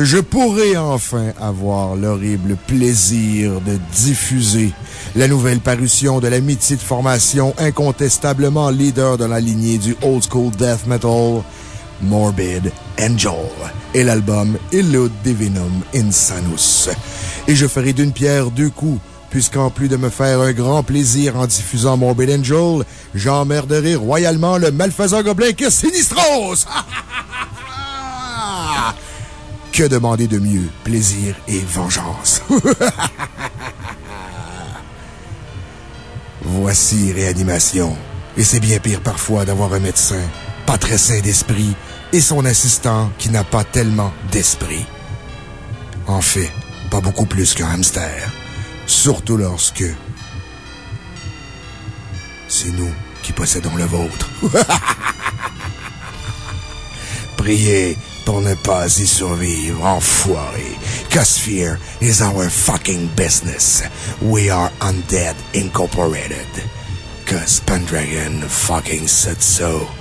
Je pourrai enfin avoir l'horrible plaisir de diffuser la nouvelle parution de la mythique formation incontestablement leader de la lignée du old school death metal, Morbid Angel, et l'album Illud Divinum Insanus. Et je ferai d'une pierre deux coups puisqu'en plus de me faire un grand plaisir en diffusant Morbid Angel, j'emmerderai royalement le malfaisant gobelin que Sinistros! Que demander de mieux? Plaisir et vengeance. Voici Réanimation. Et c'est bien pire parfois d'avoir un médecin pas très sain d'esprit et son assistant qui n'a pas tellement d'esprit. En fait, pas beaucoup plus qu'un hamster. Surtout lorsque c'est nous qui possédons le vôtre. Priez pour ne pas y survivre, enfoiré. Cause fear is our fucking business. We are Undead Incorporated. Cause Pendragon fucking said so.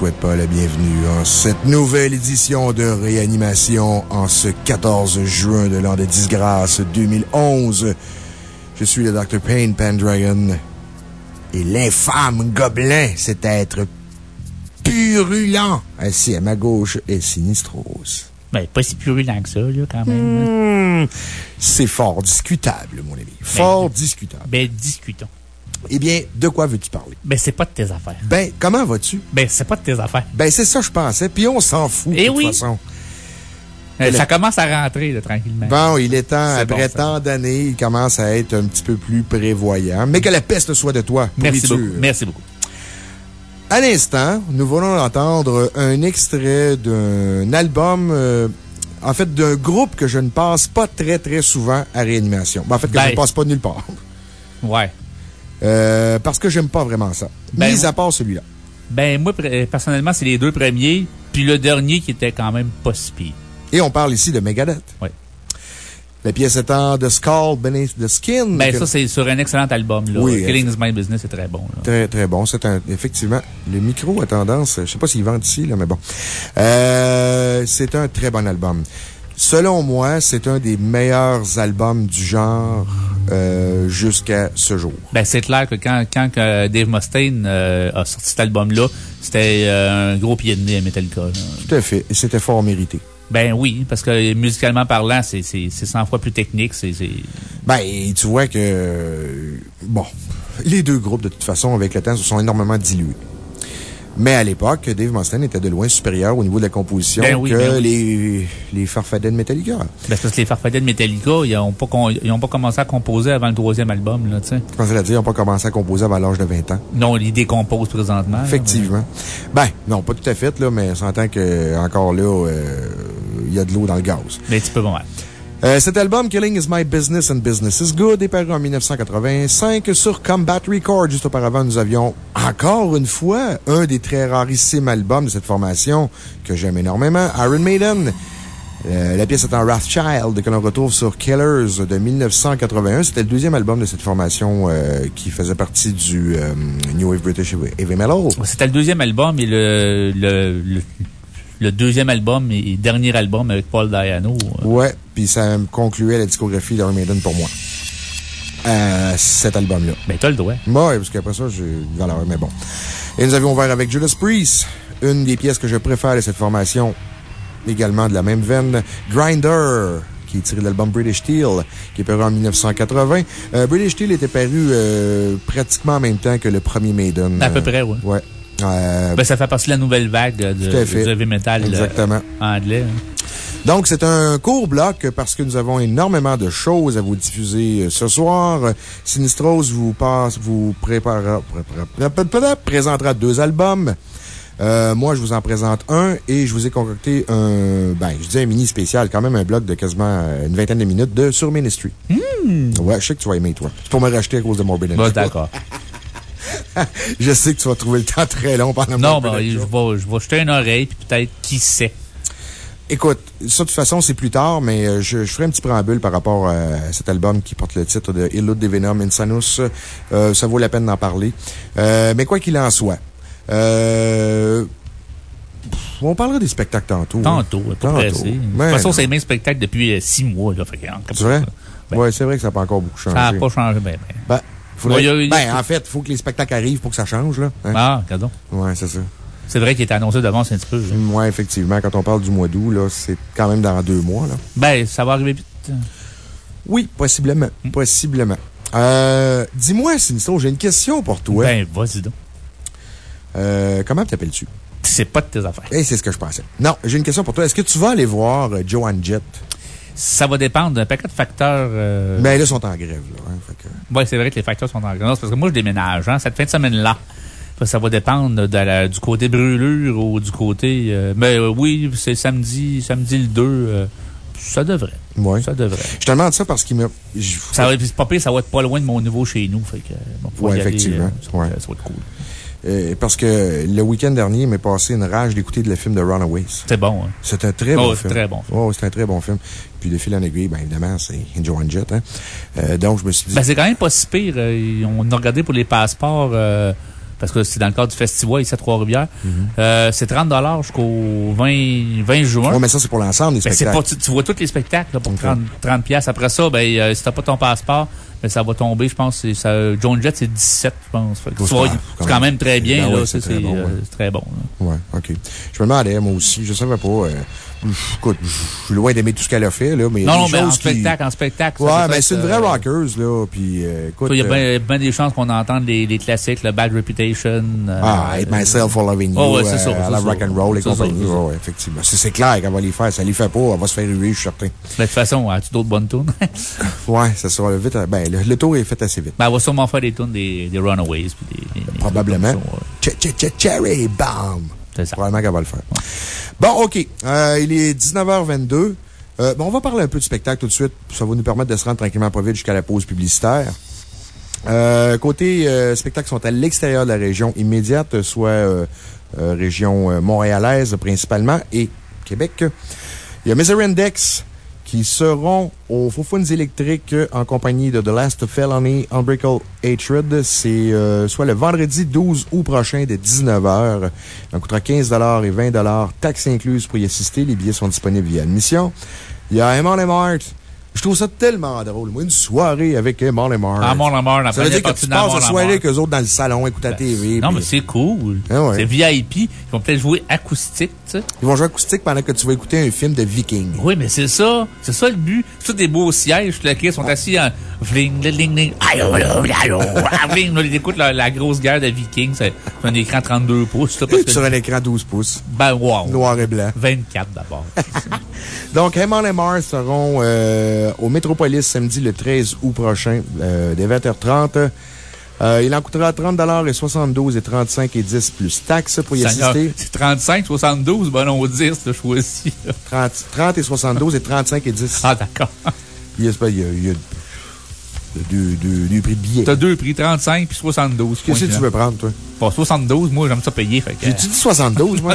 Souhaite pas la bienvenue en cette nouvelle édition de réanimation en ce 14 juin de l'an de disgrâce 2011. Je suis le Dr. Payne Pendragon. Et l'infâme gobelin, cet être purulent, assis à ma gauche, est Sinistros. Ben, pas si purulent que ça, là, quand même. Hmm, c'est fort discutable, mon ami. Fort discutable. Ben, discutons. Eh bien, de quoi veux-tu parler? Ben, c'est pas de tes affaires. Ben, comment vas-tu? Ben, c'est pas de tes affaires. Ben, c'est ça, je pensais. Puis on s'en fout, de Eh toute oui. façon. Euh, ça commence à rentrer, là, tranquillement. Bon, il est temps, après bon, tant d'années, il commence à être un petit peu plus prévoyant. Mais que la peste soit de toi, Merci beaucoup. Merci beaucoup. À l'instant, nous venons d'entendre un extrait d'un album, euh, en fait, d'un groupe que je ne passe pas très, très souvent à réanimation. Ben, en fait, que Ben. je ne passe pas nulle part. Ouais. Euh, parce que j'aime pas vraiment ça. Ben, Mis à part celui-là. Ben, moi, pr- personnellement, c'est les deux premiers, puis le dernier qui était quand même pas si pire. Et on parle ici de Megadeth. Ouais. La pièce étant The Skull Beneath the Skin. Ben, que- ça, c'est sur un excellent album, là. Oui, Killing is My Business, c'est très bon, là. Très, très bon. C'est un, effectivement, le micro a tendance, je sais pas s'il vend ici, là, mais bon. Euh, c'est un très bon album. Selon moi, c'est un des meilleurs albums du genre, euh, jusqu'à ce jour. Ben, c'est clair que quand, quand que Dave Mustaine euh, a sorti cet album-là, c'était euh, un gros pied de nez à Metallica. là. Tout à fait. Et c'était fort mérité. Ben oui, parce que musicalement parlant, c'est c'est- c'est 100 fois plus technique. C'est Ben, et tu vois que, euh, bon, les deux groupes, de toute façon, avec le temps, se sont énormément dilués. Mais à l'époque, Dave Mustaine était de loin supérieur au niveau de la composition Ben oui, que ben oui. les, les farfadets de Metallica. ben, parce que les Farfadets de Metallica, ils ont, pas con- ils ont pas commencé à composer avant le troisième album, là, tu sais. Je pensais la dire, ils n'ont pas commencé à composer avant l'âge de 20 ans? Non, ils décomposent présentement. là, Effectivement. Ben, non, pas tout à fait, là, mais on s'entend que, encore là, euh, il y a de l'eau dans le gaz. Mais un petit peu pas mal. Euh, cet album, Killing is My Business and Business is Good, est paru en 1985 sur Combat Records. Juste auparavant, nous avions encore une fois un des très rarissimes albums de cette formation que j'aime énormément, Iron Maiden. Euh, la pièce est en Wrathchild, que l'on retrouve sur Killers de 1981. C'était le deuxième album de cette formation euh, qui faisait partie du New Wave British Heavy Metal. C'était le deuxième album et le, le deuxième album et dernier album avec Paul Diano. euh, Ouais, puis ça concluait la discographie d'Iron Maiden pour moi. Euh, cet album-là. Ben, t'as le droit. Ouais, parce qu'après ça, j'ai une valeur, mais bon. Et nous avions ouvert avec Judas Priest, une des pièces que je préfère de cette formation, également de la même veine, Grinder, qui est tiré de l'album British Steel, qui est paru en 1980. Euh, British Steel était paru euh, pratiquement en même temps que le premier Maiden. À peu près, oui. Ouais. Euh, Ben, ça fait partie de la nouvelle vague de, fait. du heavy metal euh, Exactement. anglais. hein. Donc, c'est un court bloc parce que nous avons énormément de choses à vous diffuser euh, ce soir. Sinistros vous passe, vous préparera, préparera- présentera deux albums. Euh, moi, je vous en présente un et je vous ai concocté un, ben, je dis un mini spécial, quand même un bloc de quasiment une vingtaine de minutes de sur Ministry. Ouais, je sais que tu vas aimer, toi. C'est pour me racheter à cause de Morbid Bon, d'accord. Je sais que tu vas trouver le temps très long pendant Non, ben, je vais, je vais jeter une oreille, puis peut-être, qui sait? Écoute, ça, de toute façon, c'est plus tard, mais euh, je, je ferai un petit préambule par rapport euh, à cet album qui porte le titre de Illud de Venom Insanus. Euh, ça vaut la peine d'en parler. Euh, mais quoi qu'il en soit, euh, on parlera des spectacles tantôt. hein. Tantôt, pas Tantôt. De toute façon, non. c'est le même spectacle depuis six mois, là. Fait comme vrai? Ben, ouais, c'est vrai que ça n'a pas encore beaucoup changé. Ça n'a pas changé, ben, ben. Ben, faudrait- a- ben, en fait, il faut que les spectacles arrivent pour que ça change, là. hein. Ah, regardons. Ouais, c'est ça. C'est vrai qu'il était annoncé d'avance un petit peu. là. Ouais, effectivement, quand on parle du mois d'août, là, c'est quand même dans deux mois, là. Ben, ça va arriver vite. Oui, possiblement. Hmm. Possiblement. Euh, dis-moi, Sinistro, j'ai une question pour toi. Ben, vas-y donc. Euh, comment t'appelles-tu? C'est pas de tes affaires. Eh, c'est ce que je pensais. Non, j'ai une question pour toi. Est-ce que tu vas aller voir euh, Joan Jett? Ça va dépendre d'un paquet de facteurs. euh, Mais là, ils sont en grève, hein, que- Oui, c'est vrai que les facteurs sont en grâce parce que moi, je déménage, hein, cette fin de semaine-là. Ça, va dépendre de la- du côté brûlure ou du côté. euh, mais euh, oui, c'est samedi, samedi le 2. euh, ça devrait. Ouais. Ça devrait. Je te demande ça parce qu'il me. Ça va, c'est pas pire, ça va être pas loin de mon niveau chez nous. Fait que, bon, faut Ouais, y aller, effectivement. ça, Ouais. ça va être cool. Euh, parce que le week-end dernier, il m'est passé une rage d'écouter le film de Runaways. C'est bon, hein. C'est un très Oh, bon c'est film. très bon film. Oh, c'est un très bon film. Puis de fil en aiguille, bien évidemment, c'est Joan Jett, hein. Euh, donc, je me suis dit. Ben, c'est quand même pas si pire. euh, on a regardé pour les passeports. euh, parce que c'est dans le cadre du festival ici à Trois-Rivières. Euh, c'est 30 jusqu'au 20, 20 juin. Oui, mais ça, c'est pour l'ensemble des Ben, spectacles. pas, tu, tu vois tous les spectacles là, pour Ok. 30, 30 piastres. Après ça, ben, euh, si t'as pas ton passeport, ben, ça va tomber, je pense. Ça, Joan Jett, c'est 17, je pense. Fait que tu c'est vois, quand- c'est quand même très bien. Ben oui, c'est très bon, euh, ouais. c'est très bon. Ouais, OK. Je me demandais, moi aussi, je savais pas. Écoute, je suis loin d'aimer tout ce qu'elle a fait, là, mais Non, mais en spectacle, en spectacle. Ouais, mais c'est une vraie euh, rockeuse, là, puis euh, écoute... Il y a euh, bien, des chances qu'on entende les, classiques, le Bad Reputation. Ah, Hate Myself for Loving You, Oh, ouais, c'est ça, la rock'n'roll et compagnie. Ouais, effectivement. C'est c'est clair qu'elle va les faire. Ça les fait pas, elle va se faire ruer, je suis certain. De toute façon, as-tu d'autres bonnes tunes? Ouais, ça sera vite. Ben, le, tour est fait assez vite. ben, elle va sûrement faire des tunes des, Runaways. Puis des, Probablement. Cherry Bomb. Probablement qu'elle va le faire. Bon, OK. Euh, il est 19h22. Euh, bon, on va parler un peu du spectacle tout de suite. Ça va nous permettre de se rendre tranquillement pas vite jusqu'à la pause publicitaire. Euh, côté euh, spectacles sont à l'extérieur de la région immédiate, soit région montréalaise principalement et Québec. Il y a Misery Index qui seront aux Faufounes électriques en compagnie de The Last Felony Unbreakable Hatred. C'est euh, soit le vendredi 12 août prochain de 19h. Ça coûtera 15 et 20 taxes incluses pour y assister. Les billets sont disponibles via admission. Il y a. Je trouve ça tellement drôle. Moi, une soirée avec Emma Mart. Ah, amour, la Ça veut dire que tu passes la soirée avec eux autres dans le salon, écouter la TV. Non, mais c'est cool. Ah ouais. C'est VIP. Ils vont peut-être jouer acoustique, tu sais. Ils vont jouer acoustique pendant que tu vas écouter un film de Viking. Oui, mais c'est ça. C'est ça le but. C'est tous des beaux sièges, Ils sont assis en vling, ling, ling. Aïe, aïe, aïe, aïe, aïe, vling. Là, Ils écoutent la, la grosse guerre de Vikings. C'est un écran 32 pouces, là, parce que, Sur un écran 12 pouces. ben, wow. Noir et blanc. 24 d'abord. Donc, et Mars seront euh, au Métropolis samedi le 13 août prochain, euh, dès 20h30. Euh, il en coûtera 30 et 72 et 35 et 10 plus taxes pour y assister. C'est 35, 72, ben, on va dire, ce choix-ci. là. 30, 30 et 72 et 35 et 10. Ah, d'accord. Il y a, il y a, il y a deux, deux, deux prix de billets. T'as deux prix, 35 puis 72. Qu'est-ce que tu veux prendre, toi? Pas 72, moi, j'aime ça payer. J'ai-tu dit 72, moi?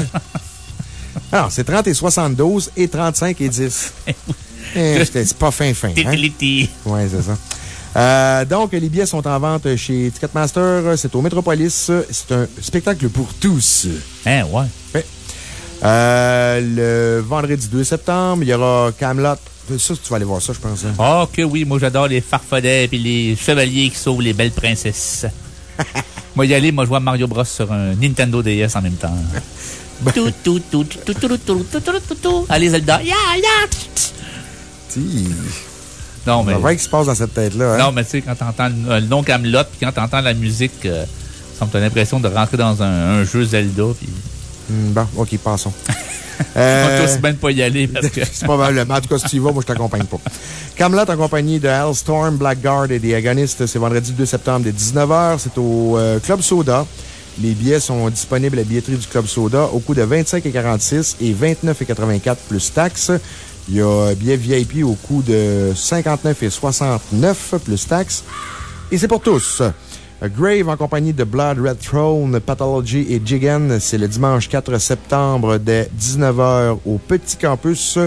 Alors, c'est 30 et 72 et 35 et 10. Eh, c'était- c'est pas fin, fin. Hein? Oui, c'est ça. Euh, donc, les billets sont en vente chez Ticketmaster. C'est au Metropolis. C'est un spectacle pour tous. Hein, ouais. Ouais. Euh, le vendredi 2 septembre, il y aura Camelot. Ça, tu vas aller voir ça, je pense. hein. Ah, que oui, moi j'adore les farfadets et les chevaliers qui sauvent les belles princesses. moi, y aller, moi, je vois Mario Bros sur un Nintendo DS en même temps. Tout, tout, tout, tout, tout, tout, tout, tout, tout, tout, tout. Allez, Zelda. Ya, ya. Si. Non, On mais. Va voir ce qui se passe dans cette tête-là. hein. Non, mais tu sais, quand t'entends le, euh, le nom Camelot, puis quand t'entends la musique, euh, ça me donne l'impression de rentrer dans un, un jeu Zelda, puis Hmm, Bon, OK, passons. on Euh, va tous bien pas y aller parce que. C'est probablement. En tout cas, si tu y vas, moi, je t'accompagne pas. Camelot en compagnie de Hellstorm, Blackguard et des Agonistes, c'est vendredi 2 septembre dès 19h. C'est au euh, Club Soda. Les billets sont disponibles à la billetterie du Club Soda au coût de 25,46 et 29,84 plus taxes. Il y a billets VIP au coût de 59 et 69 plus taxes. Et c'est pour tous. Grave en compagnie de Blood Red Throne, Pathology et Jigen, c'est le dimanche 4 septembre dès 19h au Petit Campus.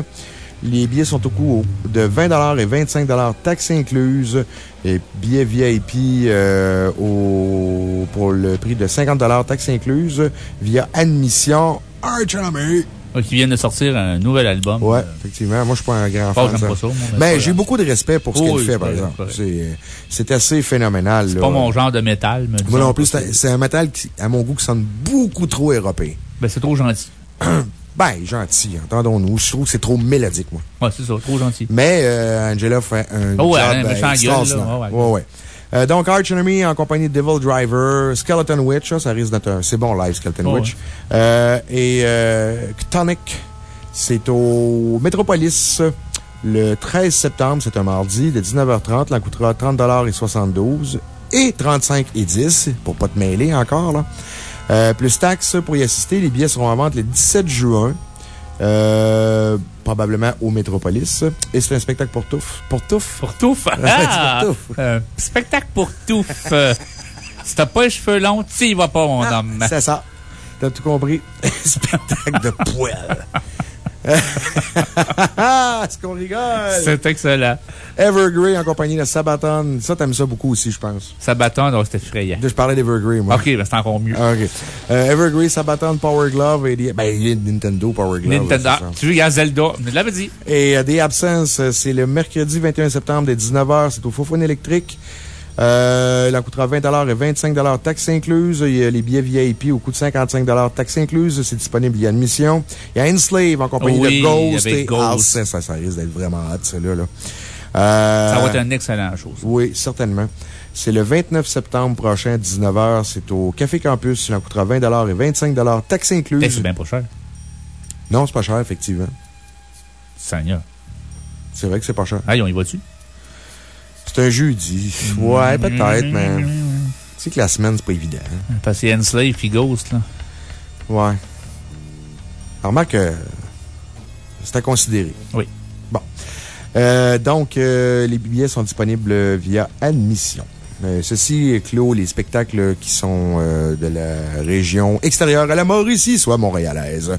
Les billets sont au coût de 20 et 25 taxes incluses. Et billets VIP euh, au, pour le prix de 50 taxes incluses via admission Arch Enemy. Qui viennent de sortir un nouvel album. Ouais, Euh, effectivement. Moi, je suis pas un grand fan. ça. pas ça, moi, mais Ben, j'ai beaucoup de respect pour ce Oh qu'elle oui, fait, par exemple. c'est correct. C'est assez phénoménal. C'est pas mon genre de métal, mais. Moi non plus, c'est un métal qui, à mon goût, qui sonne beaucoup trop européen. Ben, c'est trop gentil. Ben, gentil, entendons-nous. Je trouve que c'est trop mélodique, moi. Ouais, c'est ça, trop gentil. Mais euh, Angela fait un Oh ouais, job un euh, méchant gueule, extraordinaire. là. Ouais, Ouais, ouais. Euh, donc, Arch Enemy en compagnie de Devil Driver, Skeleton Witch, ça, ça risque d'être un... C'est bon live, Skeleton Oh, Witch. Euh, et euh, Ctonic, c'est au Metropolis le 13 septembre, c'est un mardi, de 19h30. L'en coûtera 30 et 72 et 35 et 10, pour pas te mêler encore, là. Euh, plus taxes pour y assister. Les billets seront en vente le 17 juin. Euh, probablement au Métropolis. Et c'est un spectacle pour touffe. Pour touffe? Pour touffe? Ouais, Ah! c'est pour touffe. Euh, spectacle pour touffe. Euh, si t'as pas les cheveux longs, tu y vas pas, mon homme. C'est ça. T'as tout compris. spectacle de poêle. Est-ce qu'on rigole? C'est excellent. Evergrey en compagnie de Sabaton. Ça, t'aimes ça beaucoup aussi, je pense. Sabaton, oh, c'était effrayant. Je parlais d'Evergrey, moi. OK, ben c'est encore mieux. Ah, OK. Euh, Evergrey, Sabaton, Power Glove et des, ben, il y a Nintendo Power Glove. Nintendo. Tu veux, il y a Zelda. Je l'avais dit. Et euh, des absences, euh, c'est le mercredi 21 septembre dès 19h. C'est au Fofone électrique. Euh, il en coûtera 20 et 25 taxes incluses. Il y a les billets VIP au coût de 55 taxes incluses. C'est disponible via admission. Il y a Enslave en compagnie Oui, de Ghost et Ghost. Ça, ça, risque d'être vraiment hot, celui-là. Là. Ça Euh, va être une excellente chose. Oui, certainement. C'est le 29 septembre prochain, 19h. C'est au Café Campus. Il en coûtera 20 et 25 taxes incluses. C'est bien pas cher. Non, c'est pas cher, effectivement. Seigneur. C'est vrai que c'est pas cher. Aïe, on y va-tu? C'est un jeudi. Ouais, peut-être, mais. C'est que la semaine, c'est pas évident. hein. Parce qu'il y a Enslave puis Ghost, là. Ouais. Alors, Remarque que c'est à considérer. Oui. Bon. Euh, donc, euh, les billets sont disponibles via admission. Euh, ceci clôt les spectacles qui sont euh, de la région extérieure à la Mauricie, soit montréalaise.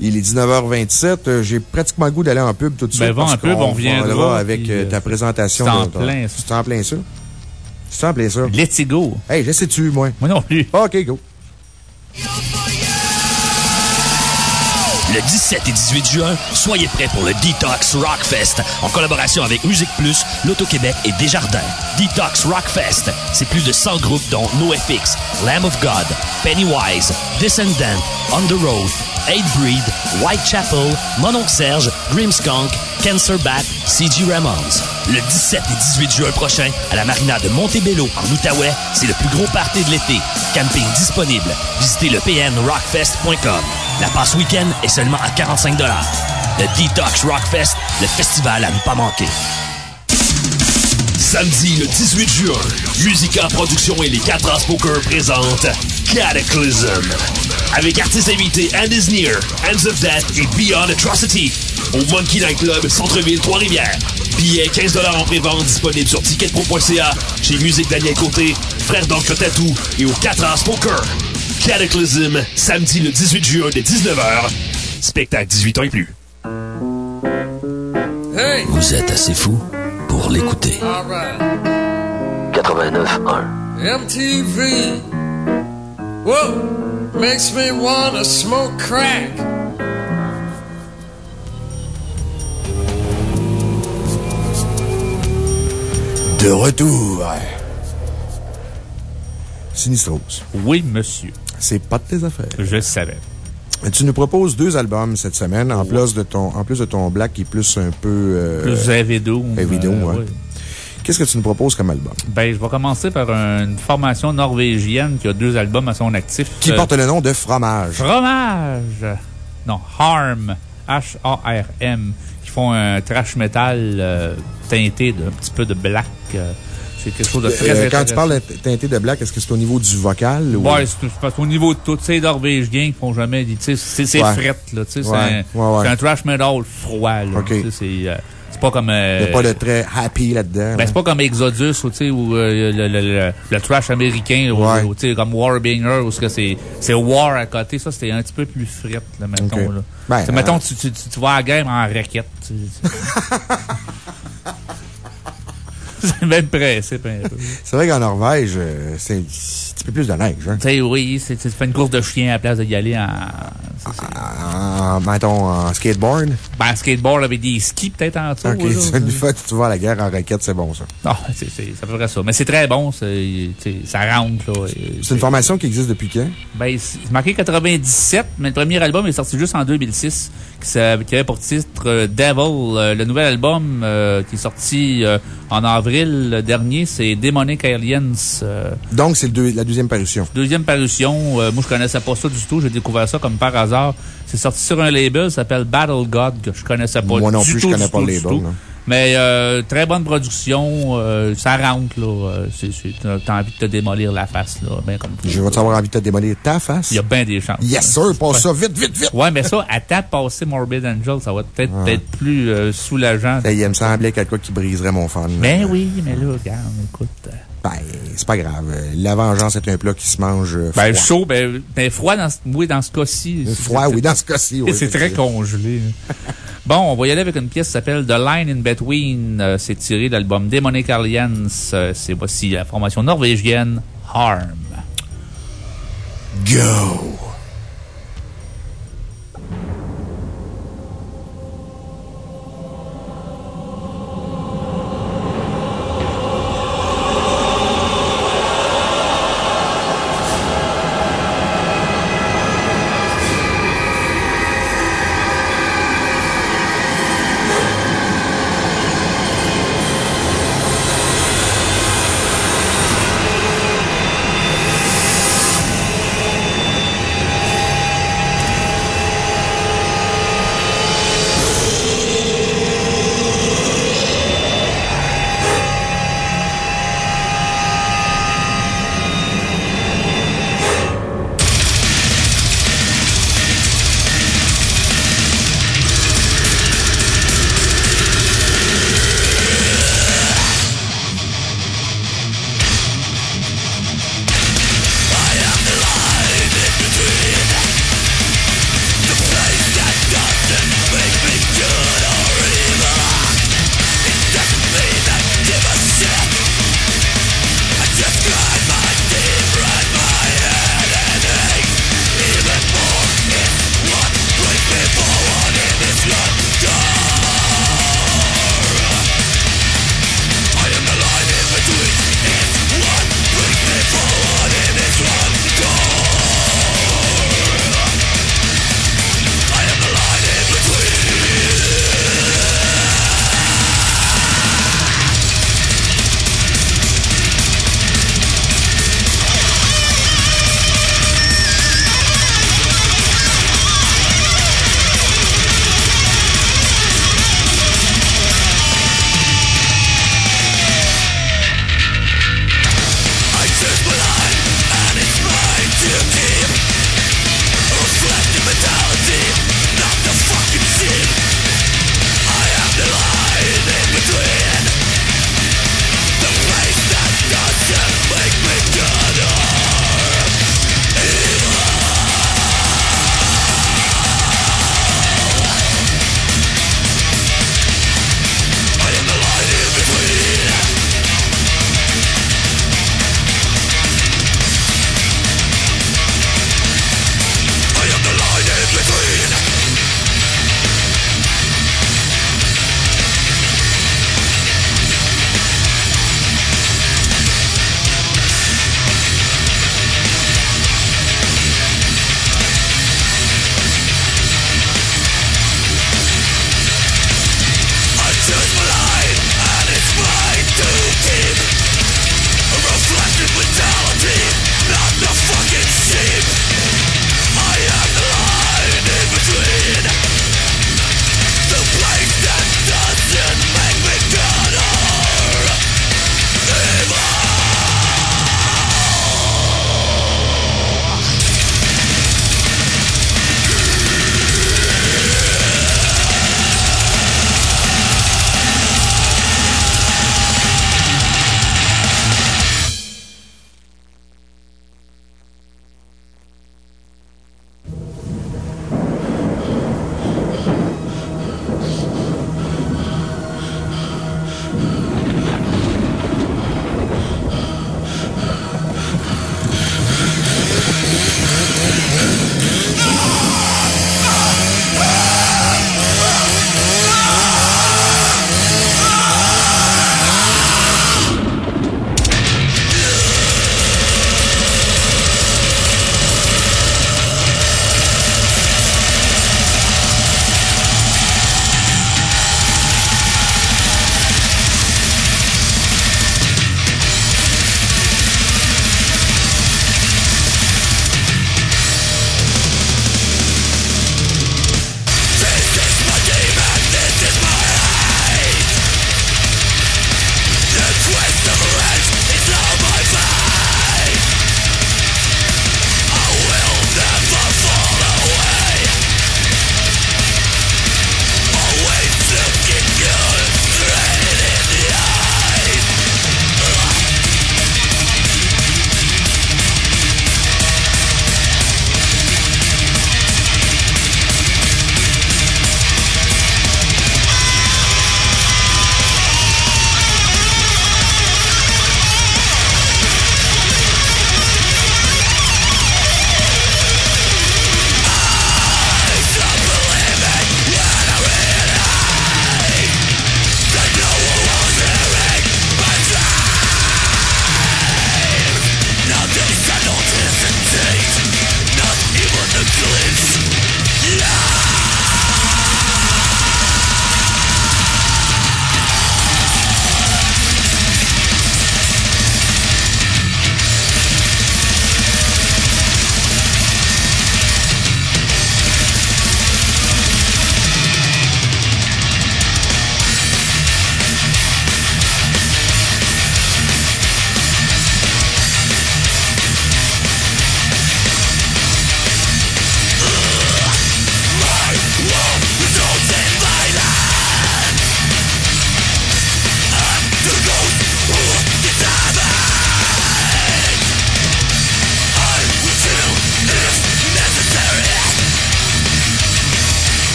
Il est 19h27. Euh, J'ai pratiquement le goût d'aller en pub tout de suite. Ben, va en parce pub, on reviendra, avec puis, euh, euh, ta présentation. c'est en plein, ça. C'est en plein ça? C'est en plein ça? Let's go. Hey, je sais-tu, moi? Moi non plus. OK, go. Le 17 et 18 juin, soyez prêts pour le Detox Rockfest en collaboration avec Musique Plus, L'Auto-Québec et Desjardins. Detox Rockfest, c'est plus de 100 groupes dont NoFX, Lamb of God, Pennywise, Descendant, On the Road, Eight Breed, Whitechapel, Mononc Serge, Grimskunk, Cancer Bat, C.G. Ramones. Le 17 et 18 juin prochain, à la marina de Montebello, en Outaouais, c'est le plus gros party de l'été. Camping disponible. Visitez le pnrockfest.com. La passe week-end est seulement à 45 Le Detox Rockfest, le festival à ne pas manquer. Samedi le 18 juin, Musica Production et les 4 As Poker présentent Cataclysm. Avec artistes invités Andy's Near, Hands of Death et Beyond Atrocity. Au Monkey Night Club, Centre-Ville, Trois-Rivières. Billets 15 en pré-vente disponibles sur ticketpro.ca, chez Musique Daniel Côté, Frère d'Encre Tatou et au 4 As Poker. Cataclysm, samedi le 18 juin dès 19h. Spectacle 18 ans et plus. Hey! Vous êtes assez fou pour l'écouter. Alright. 89.1 MTV. Whoa! Makes me wanna smoke crack. De retour. Sinistros. Oui, monsieur. C'est pas de tes affaires. Je le savais. Tu nous proposes deux albums cette semaine, en, plus de ton, en plus de ton black qui est plus un peu. euh, Plus doom, euh, ouais. ouais. Qu'est-ce que tu nous proposes comme album? Ben, je vais commencer par une formation norvégienne qui a deux albums à son actif. Qui Euh, porte le nom de Fromage. Fromage! Non, Harm. H-A-R-M. Qui font un trash metal euh, teinté d'un petit peu de black. euh, c'est quelque chose de très Euh, quand tu parles de teinté de black, est-ce que c'est au niveau du vocal? Ou... Ouais, c'est parce qu'au niveau de tout, tu sais, les Norvégiens qui font jamais, c'est Ouais. fret, là, tu sais, c'est Ouais, un, ouais, ouais. c'est un trash metal froid, là. Ok. C'est euh, pas comme. euh, Il n'y a pas de très happy là-dedans. Ben, c'est pas comme Exodus, ou, tu sais, ou euh, le, le, le, le trash américain, ou, Ouais. ou, tu sais, comme Warbringer, où ce que c'est c'est War à côté. Ça, c'était un petit peu plus fret, là, mettons, là. Ben, sais, mettons, euh, tu, tu, tu, tu vas à la guerre en raquette. c'est le même peu. C'est vrai qu'en Norvège, euh, c'est petit peu plus de neige. Hein? Tu sais, oui, c'est- tu fais une course de chien à la place d'y aller en, c'est- En, mettons, en skateboard. ben, skateboard avec des skis peut-être en dessous. Ok, là. une fois que tu vas à la guerre en raquette, c'est bon, ça. Non, c'est à peu près ça. Mais c'est très bon, ça rentre, C'est une formation qui existe depuis quand? Ben, c'est marqué 97, mais le premier album est sorti juste en 2006, qui, avait pour titre euh, Devil. Euh, le nouvel album euh, qui est sorti euh, en avril dernier, c'est Demonic Aliens. euh, Donc, c'est la deuxième parution. deuxième parution. Euh, moi, je connaissais pas ça du tout. J'ai découvert ça comme par hasard. C'est sorti sur un label, ça s'appelle Battle God, que je connaissais pas Moi non du plus, je tout, connais du pas le label. Mais euh, très bonne production. euh, ça rentre, là. T'as envie de te démolir la face, là. Ben comme tout. Je vais avoir envie de te démolir ta face. Il y a bien des chances. Yes, sir, passe ça vite, vite, vite. Ouais, mais ça, à temps passé Morbid Angel, ça va peut-être être plus euh, soulageant. Ça, il me semblait quelque chose qui briserait mon fan. Ben oui, mais là, regarde, écoute. Ben, c'est pas grave. La vengeance est un plat qui se mange euh, froid. Ben, chaud, ben, ben froid dans, ce- oui, dans ce cas-ci. Froid, oui, dans ce cas-ci, oui. C'est très congelé. bon, on va y aller avec une pièce qui s'appelle The Line in Between. Euh, C'est tiré de l'album Demonic Alliance. Euh, C'est voici la formation norvégienne Harm. Go!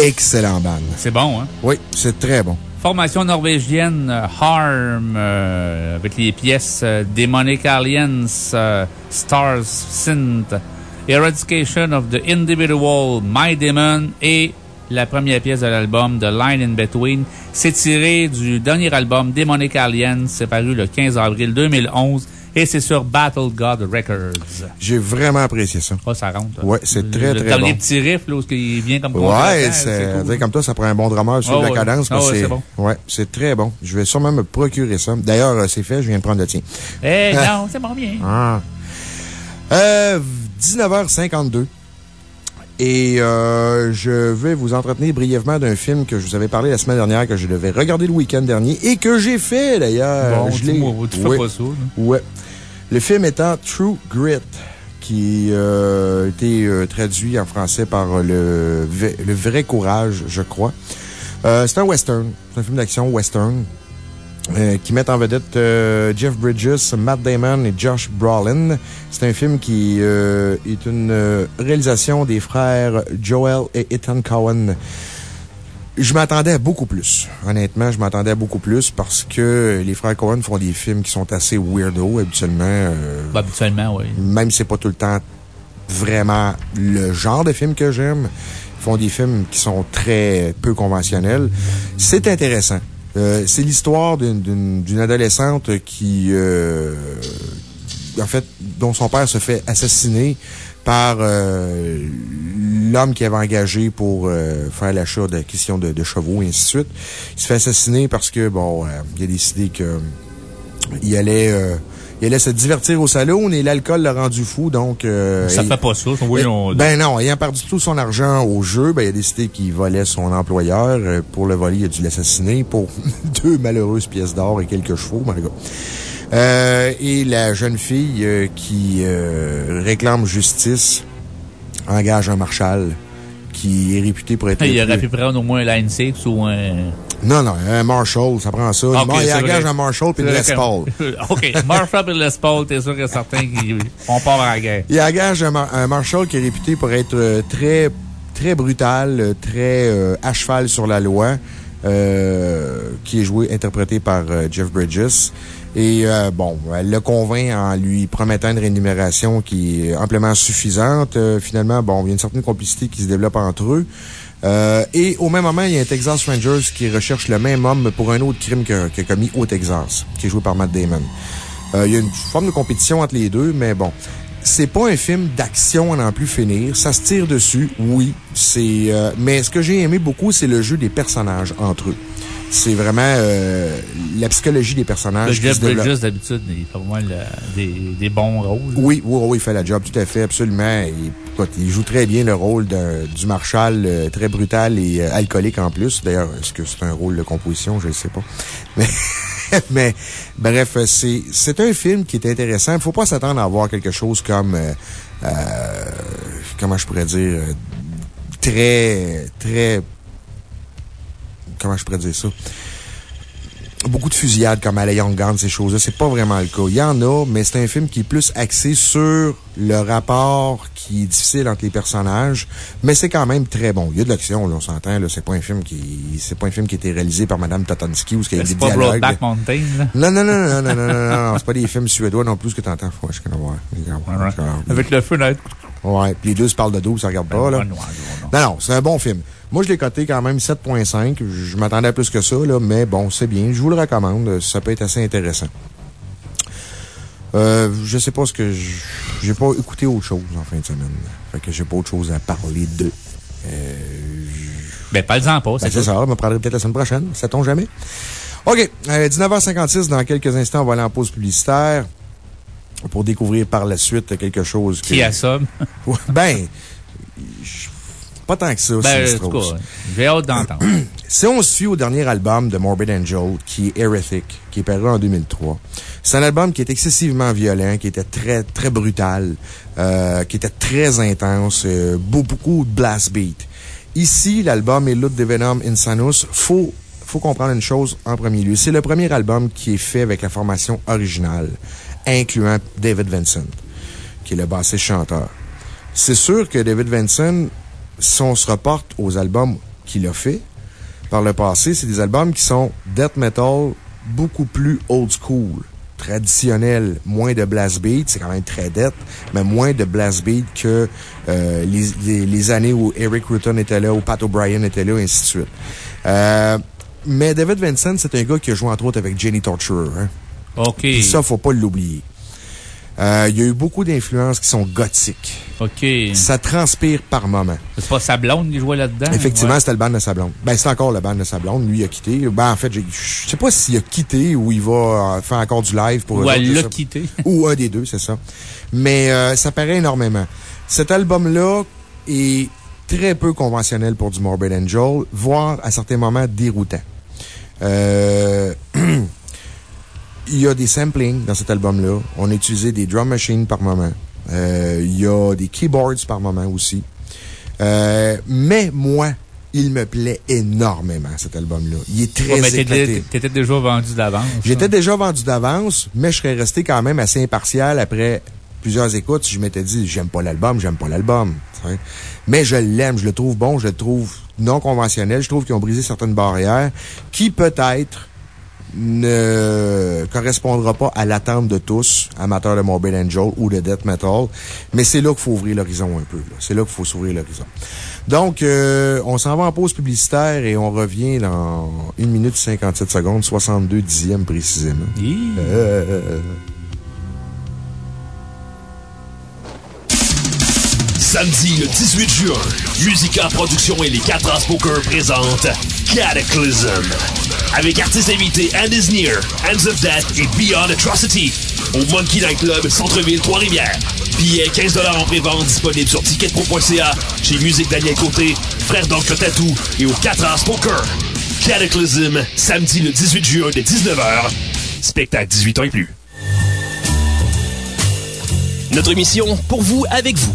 Excellent band. C'est bon, hein? Oui, c'est très bon. Formation norvégienne euh, Harm, euh, avec les pièces euh, Demonic Alliance, Stars Synth, Eradication of the Individual, My Demon et la première pièce de l'album, The Line in Between. C'est tiré du dernier album Demonic Alliance, c'est paru le 15 avril 2011 et c'est sur Battle God Records. J'ai vraiment apprécié ça. Oh, ça rentre. Ouais, c'est très, le très bon. petit riff, là, où il vient comme Ouais, c'est, cool. comme toi, ça prend un bon drummer sur oh, la ouais. cadence. Oh, c'est bon. ouais, c'est très bon. Je vais sûrement me procurer ça. D'ailleurs, euh, c'est fait, je viens de prendre le tien. Eh, non, c'est bon bien. Ah. Euh, 19h52. Et euh, je vais vous entretenir brièvement d'un film que je vous avais parlé la semaine dernière, que je devais regarder le week-end dernier et que j'ai fait d'ailleurs. Bon, je tu fais Ouais. pas ça, là. Ouais. Le film étant True Grit, qui euh, a été euh, traduit en français par le, v- le vrai courage, je crois. Euh, c'est un western. C'est un film d'action western. euh, qui met en vedette euh, Jeff Bridges, Matt Damon et Josh Brolin. C'est un film qui euh, est une euh, réalisation des frères Joel et Ethan Cohen. Je m'attendais à beaucoup plus. Honnêtement, je m'attendais à beaucoup plus parce que les frères Cohen font des films qui sont assez weirdo habituellement. euh, Bah, habituellement, oui. même si c'est pas tout le temps vraiment le genre de film que j'aime. Ils font des films qui sont très peu conventionnels. C'est intéressant. Euh, c'est l'histoire d'une- d'une d'une adolescente qui, euh, en fait, dont son père se fait assassiner par euh, l'homme qui avait engagé pour euh, faire l'achat de questions de, de chevaux et ainsi de suite. Il se fait assassiner parce que, bon, euh, il a décidé que il allait, euh, il allait se divertir au salon et l'alcool l'a rendu fou, donc... euh, Ça fait pas ça. Voyons. ben non, ayant perdu tout son argent au jeu, ben il a décidé qu'il volait son employeur. Pour le voler, il a dû l'assassiner pour deux malheureuses pièces d'or et quelques chevaux, God. Euh, et la jeune fille euh, qui euh, réclame justice engage un marshal qui est réputé pour être... il aurait pu prendre au moins un Line 6 ou un. Non, non, un marshal, ça prend ça. Il engage vrai. un marshal puis C'est Les Paul. OK. Marshall et Les Paul, t'es sûr que certains qui font part à la guerre. Il engage un, un marshal qui est réputé pour être euh, très, très brutal, euh, très euh, à cheval sur la loi, euh, qui est joué, interprété par Jeff Bridges. Et euh, bon, elle le convainc en lui promettant une rémunération qui est amplement suffisante. Euh, finalement, bon, il y a une certaine complicité qui se développe entre eux. Euh, et au même moment, il y a un Texas Rangers qui recherche le même homme pour un autre crime qu'il a, qu'il a commis au Texas, qui est joué par Matt Damon. Euh, il y a une forme de compétition entre les deux, mais bon. C'est pas un film d'action à n'en plus finir. Ça se tire dessus, oui. C'est, mais ce que j'ai aimé beaucoup, c'est le jeu des personnages entre eux. C'est vraiment euh, la psychologie des Le personnages qui Jeff. Bridges, d'habitude, il fait vraiment le- des, des bons rôles. Oui, oui, oui, il fait la job, tout à fait, absolument. Écoute, il joue très bien le rôle d'un- du marshal euh, très brutal et euh, alcoolique en plus. D'ailleurs, est-ce que c'est un rôle de composition? Je ne sais pas. Mais, mais bref, c'est c'est un film qui est intéressant. Il faut pas s'attendre à voir quelque chose comme, euh, euh, comment je pourrais dire, euh, très, très, comment je pourrais dire ça? beaucoup de fusillades comme à la Young Gun, ces choses-là. C'est pas vraiment le cas. Il y en a, mais c'est un film qui est plus axé sur le rapport qui est difficile entre les personnages, mais c'est quand même très bon. Il y a de l'action, on s'entend, là. C'est pas un film qui, c'est pas un film qui a été réalisé par Madame Totonski ou ce qu'il y a des C'est pas dialogues. Mountain, là. Non, non, non, non, non, non, non, non, non, c'est pas des films suédois non plus que t'entends. Ouais, je connais. Avec le feu, là. Ouais, puis les deux se parlent de dos, ça regarde pas, là. Non, non, c'est un bon film. Moi, je l'ai coté quand même 7.5. Je m'attendais à plus que ça, là, mais bon, c'est bien. Je vous le recommande. Ça peut être assez intéressant. Euh, je sais pas ce que je. J'ai pas écouté autre chose en fin de semaine. Fait que j'ai pas autre chose à parler de. Euh, Ben, parle-en pas, ben, c'est c'est ça. ça. Je me prendrai peut-être la semaine prochaine. Sait-on jamais? OK. Euh, 19h56, dans quelques instants, on va aller en pause publicitaire pour découvrir par la suite quelque chose Qui assomme? Ben, je- pas tant que ça, Ben, Sinistros. en tout cas, j'ai hâte d'entendre. Si on se suit au dernier album de Morbid Angel, qui est Heretic, qui est paru en 2003, c'est un album qui est excessivement violent, qui était très, très brutal, euh, qui était très intense, euh, beau- beaucoup de blast beat. Ici, l'album est Loot de Venom Insanus. Faut, faut comprendre une chose en premier lieu. C'est le premier album qui est fait avec la formation originale, incluant David Vincent, qui est le bassiste chanteur. C'est sûr que David Vincent, si on se reporte aux albums qu'il a fait par le passé, c'est des albums qui sont death metal beaucoup plus old school, traditionnel, moins de blast beat, c'est quand même très death, mais moins de blast beat que euh, les, les, années où Eric Rutan était là, où Pat O'Brien était là, et ainsi de suite. Euh, mais David Vincent, c'est un gars qui a joué entre autres avec Jenny Torturer. Hein. OK. Ça, faut pas l'oublier. Euh, il y a eu beaucoup d'influences qui sont gothiques. OK. Ça transpire par moment. C'est pas Sablon qui jouait là-dedans? Effectivement, c'était le band de Sablon. Ben, c'est encore le band de Sablon. Lui, il a quitté. Ben, en fait, je sais pas s'il a quitté ou il va euh, faire encore du live pour Ou elle l'a quitté. ou un des deux, c'est ça. Mais euh, ça paraît énormément. Cet album-là est très peu conventionnel pour du Morbid Angel, voire à certains moments déroutant. Euh, il y a des samplings dans cet album-là. On a utilisé des drum machines par moment. Euh, il y a des keyboards par moment aussi. Euh, mais moi, il me plaît énormément, cet album-là. Il est très ouais, éclaté. T'étais déjà vendu d'avance. J'étais déjà vendu d'avance, mais je serais resté quand même assez impartial après plusieurs écoutes. Je m'étais dit, j'aime pas l'album, j'aime pas l'album. Mais je l'aime, je le trouve bon, je le trouve non conventionnel. Je trouve qu'ils ont brisé certaines barrières qui peut-être ne correspondra pas à l'attente de tous, amateurs de Morbid Angel ou de Death Metal. Mais c'est là qu'il faut ouvrir l'horizon un peu. C'est là qu'il faut s'ouvrir l'horizon. Donc, euh, on s'en va en pause publicitaire et on revient dans 1 minute 57 secondes, 62 dixièmes précisément. Euh, Samedi le 18 juin, Musica Production et les 4 As Poker présentent Cataclysm. Avec artistes invités And Is Near, Hands of Death et Beyond Atrocity. Au Monkey Night Club, Centre-Ville, Trois-Rivières. Billets 15 en pré-vente disponibles sur ticketpro.ca, chez Musique Daniel Côté, Frère d'Encre Tatou et au 4 As Poker. Cataclysm, samedi le 18 juin de 19h. Spectacle 18 ans et plus. Notre mission, pour vous, avec vous.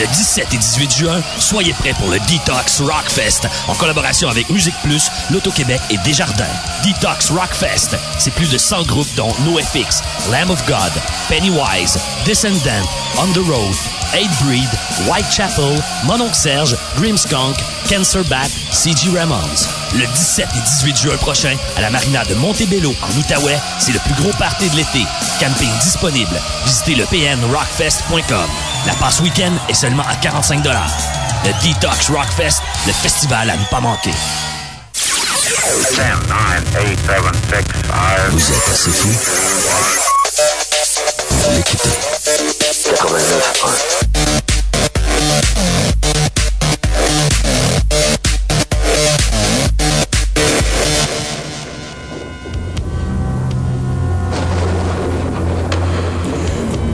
Le 17 et 18 juin, soyez prêts pour le Detox Rockfest en collaboration avec Musique Plus, L'Auto-Québec et Desjardins. Detox Rockfest, c'est plus de 100 groupes dont NoFX, Lamb of God, Pennywise, Descendant, On the Road, Eight Breed, Whitechapel, Mononc Serge, Grimskunk, Cancer Bat, C.G. Ramones. Le 17 et 18 juin prochain, à la marina de Montebello, en Outaouais, c'est le plus gros party de l'été. Camping disponible. Visitez le pnrockfest.com. La passe week-end est seulement à 45 Le Detox Rockfest, le festival à ne pas manquer. 10, 9, 8, 7, 6, 5. Vous êtes assez fou? L'écoutez. 89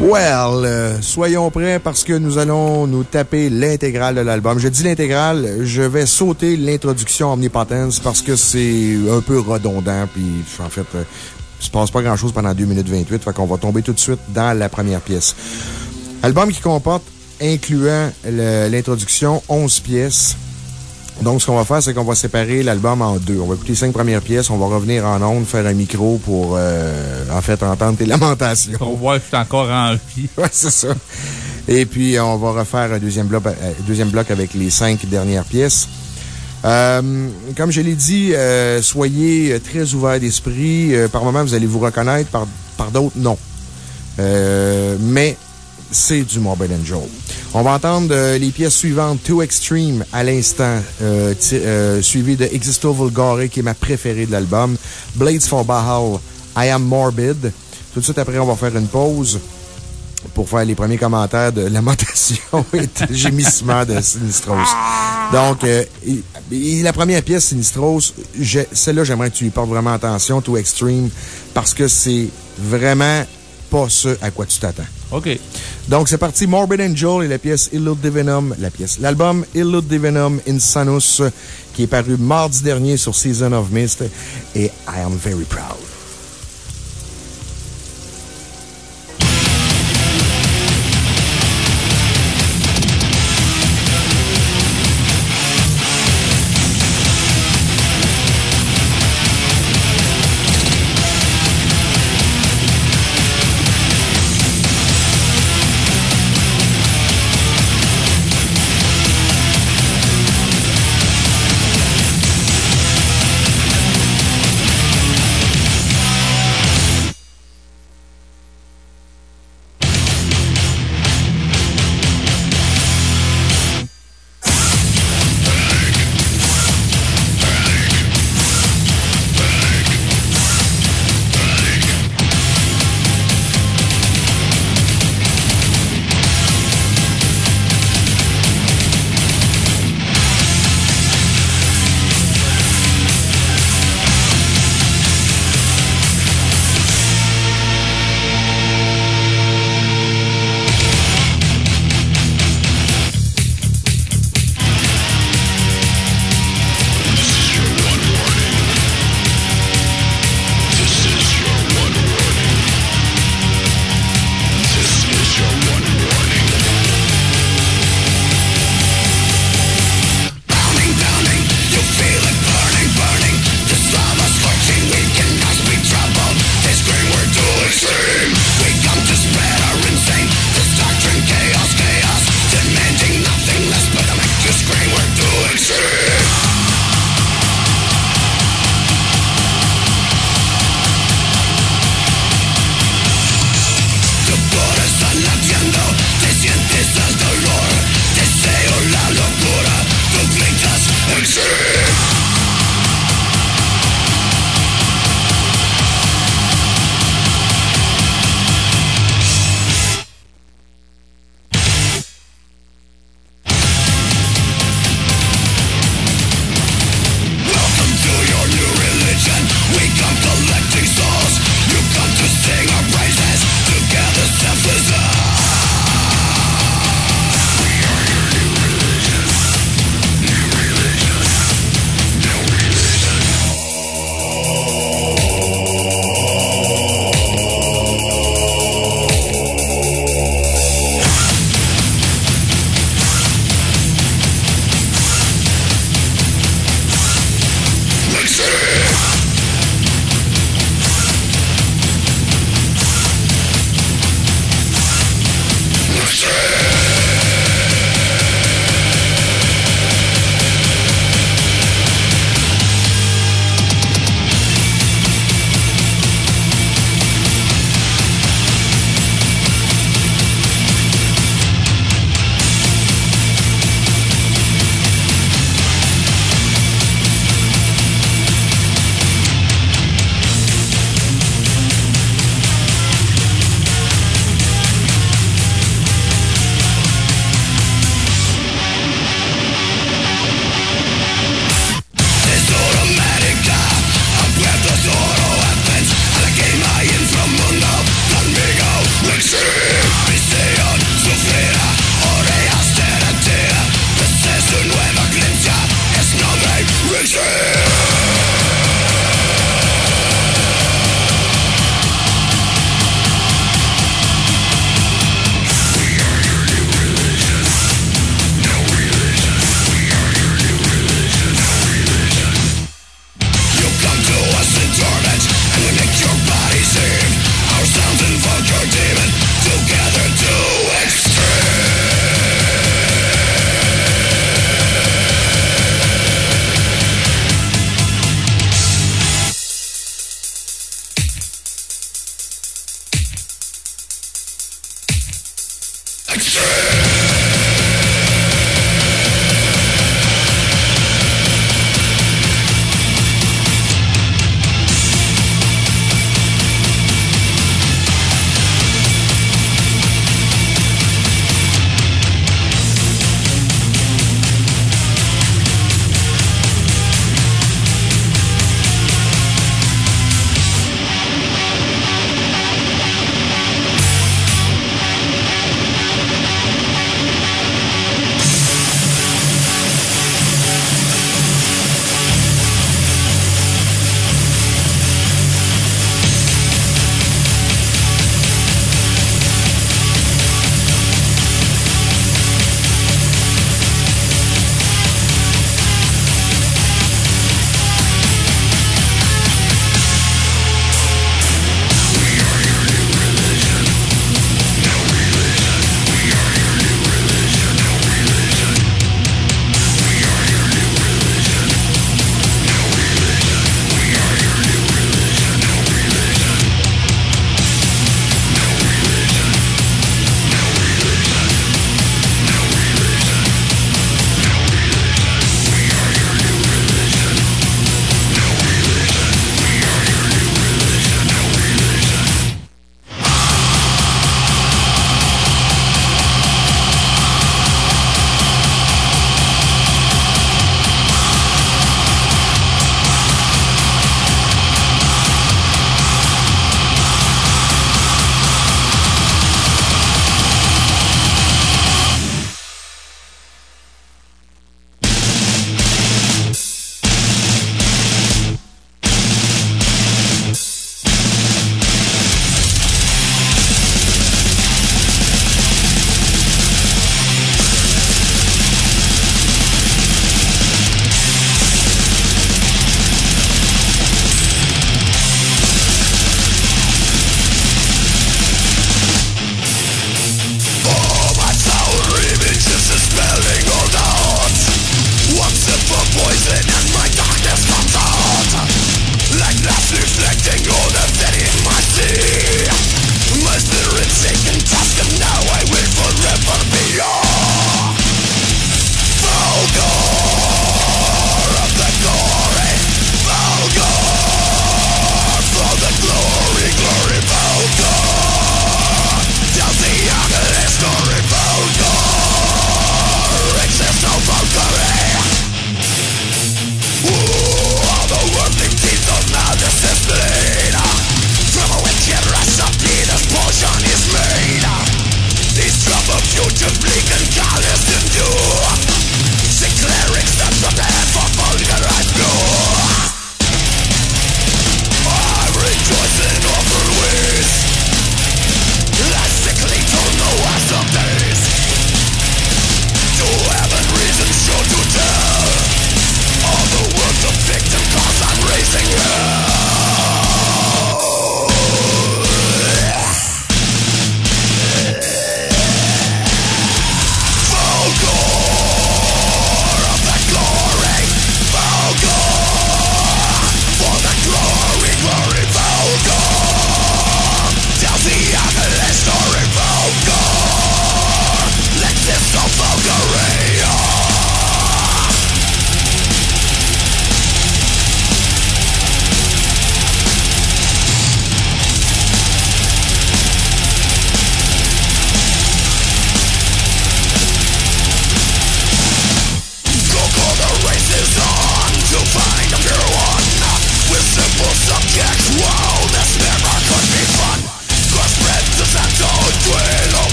Well, euh, soyons prêts parce que nous allons nous taper l'intégrale de l'album. Je dis l'intégrale, je vais sauter l'introduction Omnipotence parce que c'est un peu redondant, puis en fait, euh, il se passe pas grand chose pendant 2 minutes 28, fait qu'on va tomber tout de suite dans la première pièce. Album qui comporte, incluant l'introduction, 11 pièces. Donc, ce qu'on va faire, c'est qu'on va séparer l'album en deux. On va écouter cinq premières pièces, on va revenir en ondes, faire un micro pour, euh, en fait, entendre tes lamentations. On voit que je suis encore en vie. Ouais, c'est ça. Et puis, on va refaire un deuxième bloc, euh, deuxième bloc avec les cinq dernières pièces. Euh, comme je l'ai dit, soyez très ouverts d'esprit. Par moments, vous allez vous reconnaître, par, par d'autres, non. Mais c'est du Morbid Angel. On va entendre euh, les pièces suivantes, Too Extreme à l'instant, euh, euh, suivi de Existo Vulgare, qui est ma préférée de l'album, Blades for Bahal, I Am Morbid. Tout de suite après, on va faire une pause pour faire les premiers commentaires de lamentation et de gémissement de Sinistros. Donc, la première pièce, Sinistros, celle-là, j'aimerais que tu y portes vraiment attention, Too Extreme, parce que c'est vraiment pas ce à quoi tu t'attends. OK. Donc, c'est parti. Morbid Angel et la pièce Illud Divinum, la pièce, l'album Illud Divinum Insanus, qui est paru mardi dernier sur Season of Mist et I am very proud.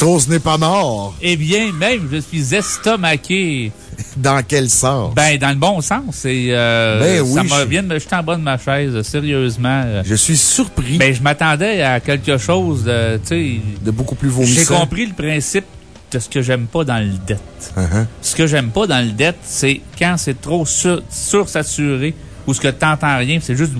Sinistros n'est pas mort. Eh bien, même, je suis estomaqué. Dans quel sens? Ben, dans le bon sens. Et, euh, Ben oui, ça me vient de me jeter en bas de ma chaise, sérieusement. Je suis surpris Ben, je m'attendais à quelque chose de, tu sais, de beaucoup plus j'ai vomissant. compris le principe de ce que j'aime pas dans le dette. Uh-huh. Ce que j'aime pas dans le dette, c'est quand c'est trop sur, sursaturé ou ce que t'entends rien, c'est juste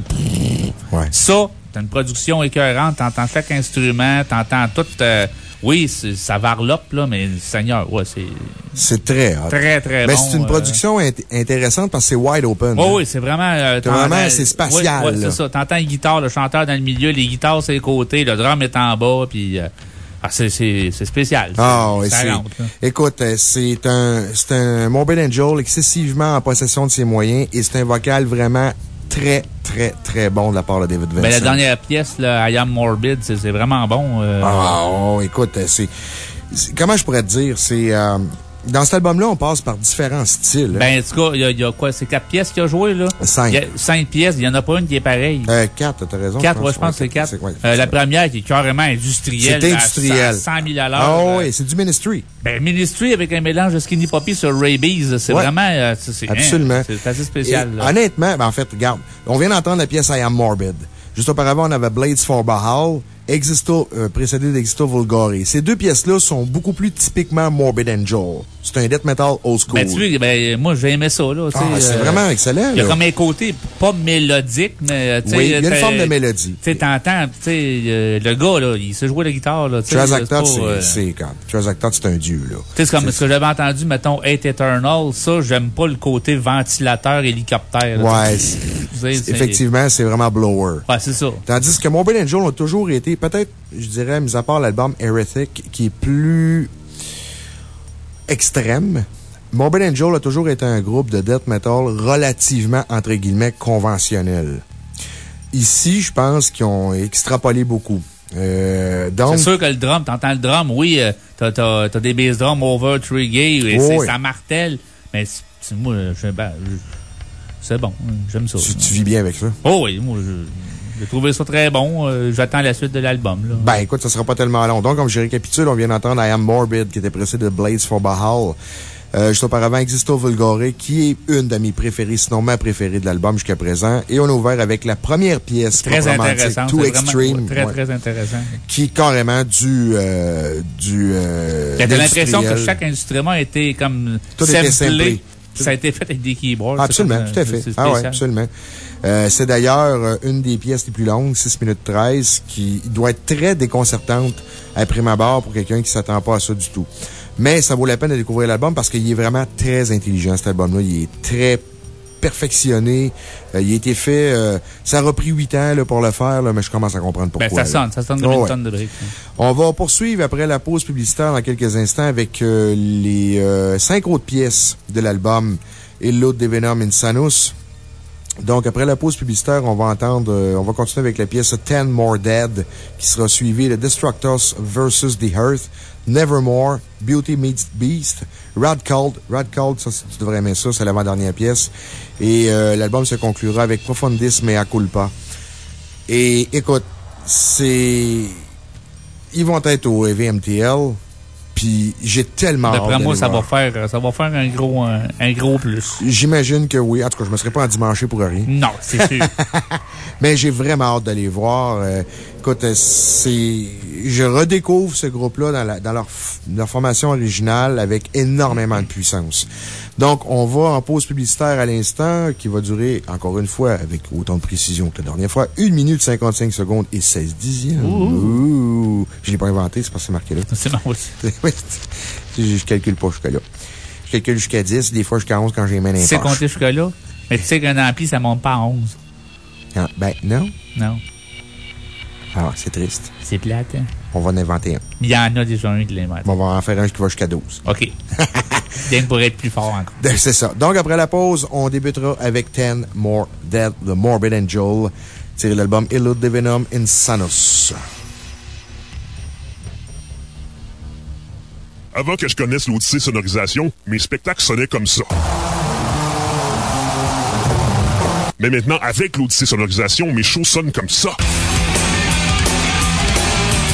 Ouais. Ça, t'as une production écœurante, t'entends chaque instrument, t'entends tout. euh, oui, c'est- ça varlope, là, mais Seigneur, ouais, c'est C'est très hot. très, très Mais bon. c'est une euh. production int- intéressante parce que c'est wide open. Oh hein. oui, c'est vraiment. euh, C'est vraiment, c'est spatial, là. c'est ça. T'entends une guitare, le chanteur dans le milieu, les guitares sur les côtés, le drum est en bas, puis. euh, ah, c'est c'est- c'est spécial. Ah, oui, c'est. Écoute, euh, c'est un, c'est un Morbid Angel excessivement en possession de ses moyens et c'est un vocal vraiment très, très, très bon de la part de David Vincent. Ben, la dernière pièce, là, I Am Morbid, c'est vraiment bon. euh, Ah, oh, écoute, c'est, c'est- comment je pourrais te dire? C'est, euh, dans cet album-là, on passe par différents styles. hein. Ben, en tout cas, il y, a- il y a quoi? C'est quatre pièces qu'il a joué, là? Cinq. Il y a cinq pièces, il y en a pas une qui est pareille. Euh, quatre, t'as raison. Quatre, je pense que c'est quatre. ouais, Euh, la première qui est carrément industrielle. C'est industriel. 100 000 à l'heure. Ah oui, c'est du ministry. Ben, Ministry avec un mélange de Skinny Poppy sur Ray Bees, c'est Ouais. vraiment, euh, c'est- Absolument. hein, c'est assez spécial, Et honnêtement, ben, en fait, regarde, on vient d'entendre la pièce I Am Morbid. Juste auparavant, on avait Blades for Bahal, Existo, euh, précédé d'Existo Vulgare. Ces deux pièces-là sont beaucoup plus typiquement Morbid Angel. C'est un death metal old school. Ben, tu ben, moi, j'ai aimé ça, là. Ah, c'est euh, vraiment excellent. Il y a là. comme un côté pas mélodique, mais, tu sais. Oui, il y a une forme de mélodie. Tu sais, t'entends, tu sais, euh, le gars, là, il sait jouer la guitare, là. tu sais, Chaz c'est euh, quand. Chaz Actot, c'est un dieu, là. Tu sais, c'est comme ce que j'avais entendu, mettons, Hate Eternal, ça, j'aime pas le côté ventilateur, hélicoptère. là. Ouais, Effectivement, c'est vraiment blower. Ouais, c'est ça. Tandis que Morbid Angel ont toujours été, peut-être, je dirais, mis à part l'album Heretic, qui est plus extrême, Morbid Angel a toujours été un groupe de death metal relativement, entre guillemets, conventionnel. Ici, je pense qu'ils ont extrapolé beaucoup. Euh, C'est sûr que le drum, t'entends le drum, oui, euh, t'as, des bass drums over trigger, et c'est, oui. ça martèle, mais moi, je, ben, je- c'est bon, j'aime ça. tu, tu vis bien avec ça? Oh oui, moi, je- j'ai trouvé ça très bon, euh, j'attends la suite de l'album. Ben, écoute, ça sera pas tellement long. Donc, comme je récapitule, on vient d'entendre I Am Morbid, qui était précédé de Blades for Bahal. Euh, juste auparavant, Existo Vulgare, qui est une de mes préférées, sinon ma préférée de l'album jusqu'à présent. Et on a ouvert avec la première pièce, très proprement dite, intéressant. Too vraiment- Extreme, Très, ouais, très intéressant. qui est carrément du, euh, du, euh, T'as l'impression que chaque instrument a été comme Tout était puis Ça a été fait avec des keyboards. Absolument, tout à fait. Ah ouais, absolument. Euh, c'est d'ailleurs euh, une des pièces les plus longues, 6 minutes 13, qui doit être très déconcertante à prime abord pour quelqu'un qui s'attend pas à ça du tout. Mais ça vaut la peine de découvrir l'album parce qu'il est vraiment très intelligent, cet album-là. Il est très perfectionné. Euh, il a été fait, euh, ça a repris 8 ans là, pour le faire, là, mais je commence à comprendre pourquoi. Ben, ça sonne, ça sonne comme Oh, une ouais. tonne de briques. On va poursuivre après la pause publicitaire dans quelques instants avec euh, les euh, cinq autres pièces de l'album Illo de Venom Insanus. Donc, après la pause publicitaire, on va entendre, euh, on va continuer avec la pièce Ten More Dead, qui sera suivie de Destructors versus the Earth, Nevermore, Beauty Meets Beast, Rad Cold. Rad Cold, ça, tu devrais aimer ça, c'est l'avant-dernière pièce. Et euh, l'album se conclura avec Profundis Mea Culpa. Et écoute, c'est. Ils vont être au EVMTL, puis j'ai tellement hâte D'après moi, ça va voir. faire, ça va faire un gros, un, un gros plus. J'imagine que oui. En tout cas, je me serais pas endimanché pour rien. Non, c'est sûr. Mais j'ai vraiment hâte d'aller voir. Euh, écoute, euh, c'est. Je redécouvre ce groupe-là dans, la- dans leur, formation originale avec énormément de puissance. Donc, on va en pause publicitaire à l'instant, qui va durer, encore une fois, avec autant de précision que la dernière fois, 1 minute 55 secondes et 16 dixièmes. Ouh. Je l'ai pas inventé, c'est parce que c'est marqué là. c'est aussi. Oui. je, je calcule pas jusqu'à là. Je calcule jusqu'à 10, des fois jusqu'à 11 quand j'ai les mains poches. compter jusqu'à là? Mais tu sais qu'un ampli, ça monte pas à 11. Ah, ben, non. Non. Ah, c'est triste. C'est plate, hein? On va en inventer un. Il y en a déjà un qui l'invente. On va en faire un qui va jusqu'à 12. OK. Bien pour être plus fort encore. Ben, C'est ça. Donc, après la pause, on débutera avec Ten More Dead, The Morbid Angel, tiré de l'album Illud de Venom Insanus. Avant que je connaisse l'Odyssée Sonorisation, mes spectacles sonnaient comme ça. Mais maintenant, avec l'Odyssée Sonorisation, mes shows sonnent comme ça.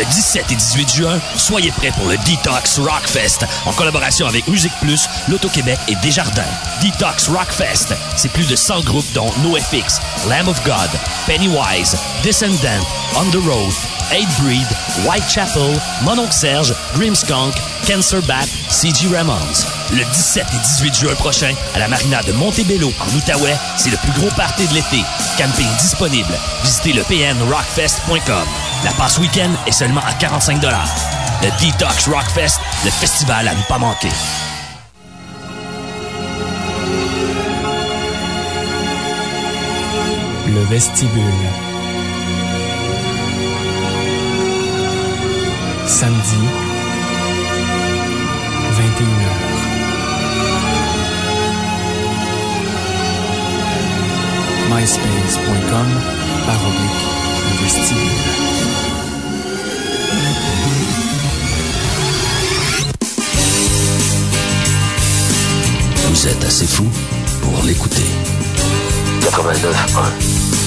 Le 17 et 18 juin, soyez prêts pour le Detox Rockfest en collaboration avec Musique Plus, L'Auto-Québec et Desjardins. Detox Rockfest, c'est plus de 100 groupes dont NoFX, Lamb of God, Pennywise, Descendant, On the Road, Eight Breed, Whitechapel, Mononc Serge, Grimskunk, Cancer Bat, C.G. Ramones. Le 17 et 18 juin prochain, à la marina de Montebello, en Outaouais, c'est le plus gros party de l'été. Camping disponible. Visitez le pnrockfest.com. La passe week-end est seulement à 45 Le Detox Rockfest, le festival à ne pas manquer. Le vestibule. Samedi, 21h. myspace.com par vestibule. Vous êtes assez fou pour l'écouter. 89.1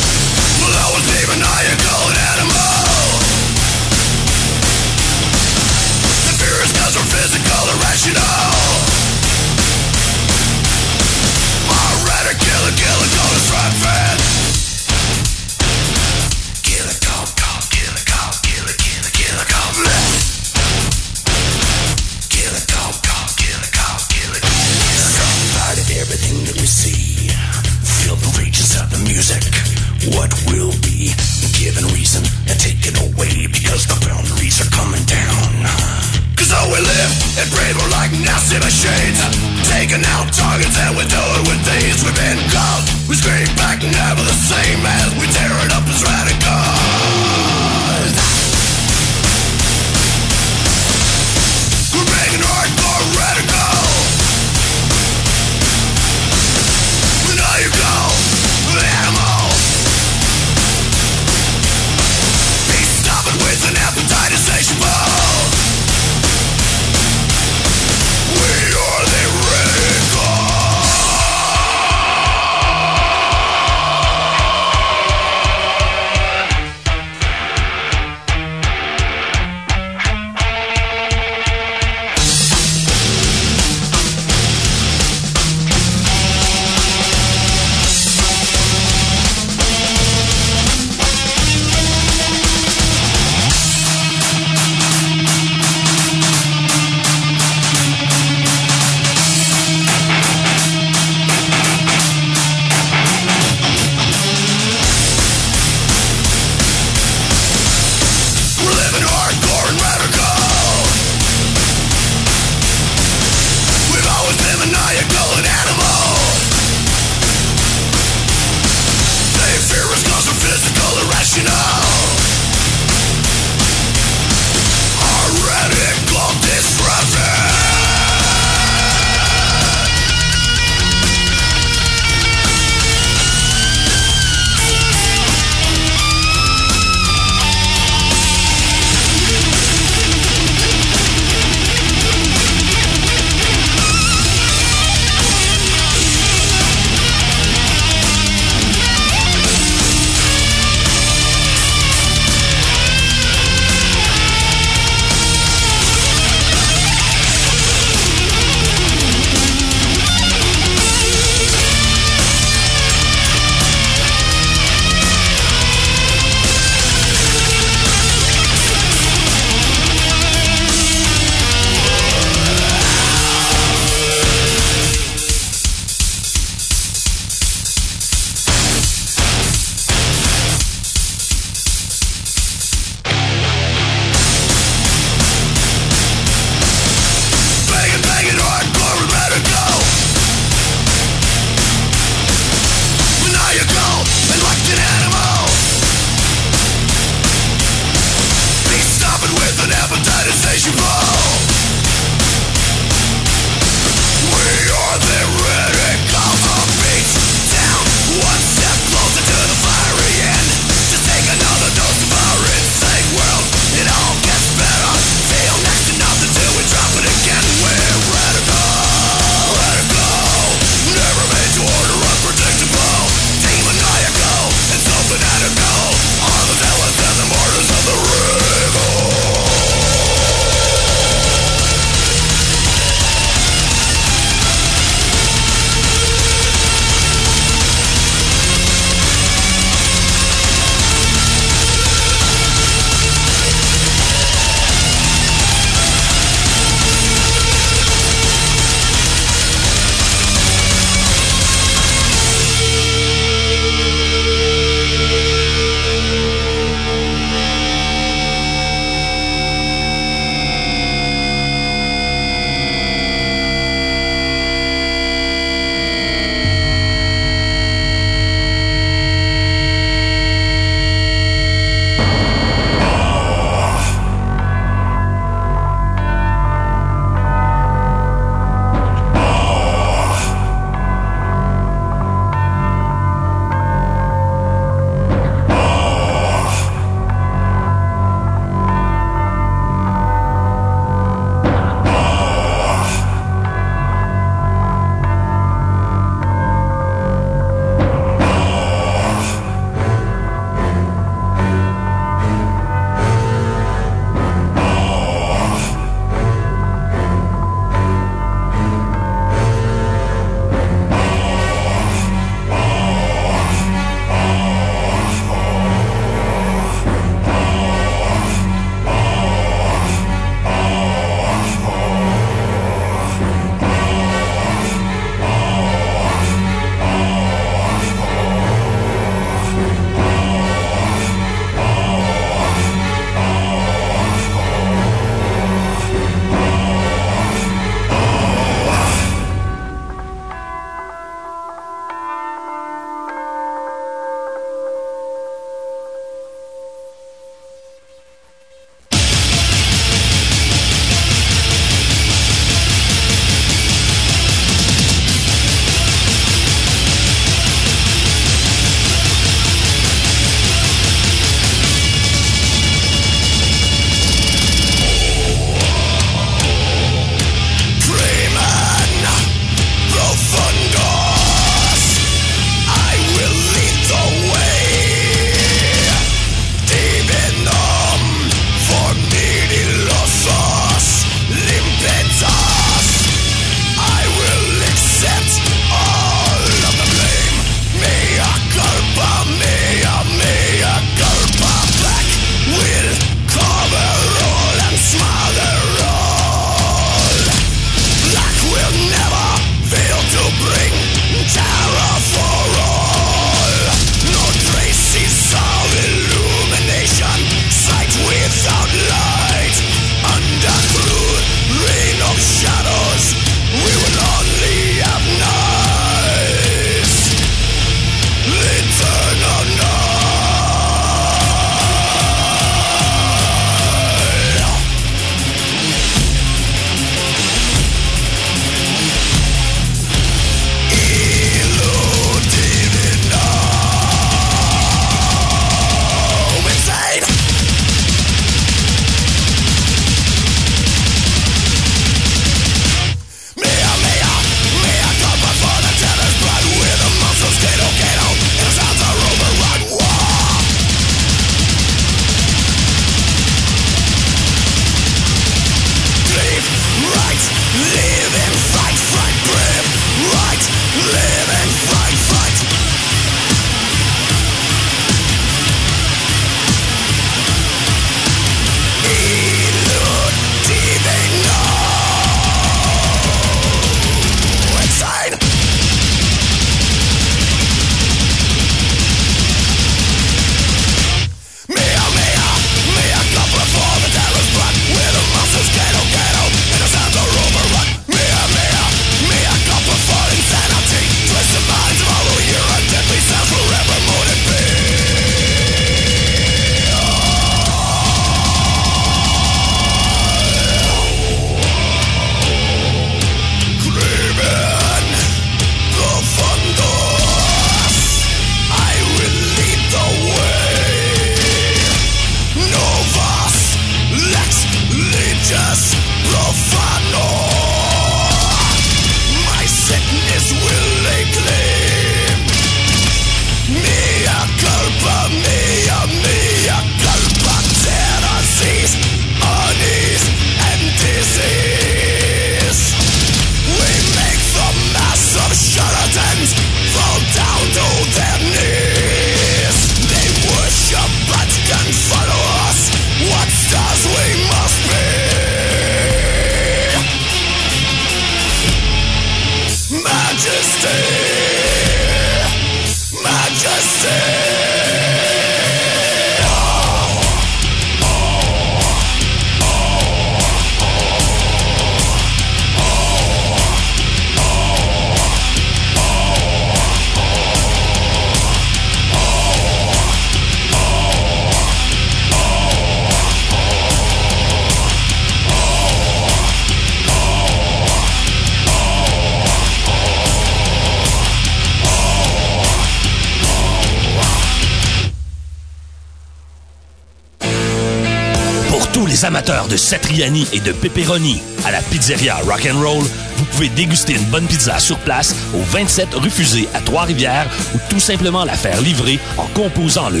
amateurs de satriani et de pepperoni, à la pizzeria Rock'n'Roll, vous pouvez déguster une bonne pizza sur place au 27 rue Fusée à Trois-Rivières ou tout simplement la faire livrer en composant le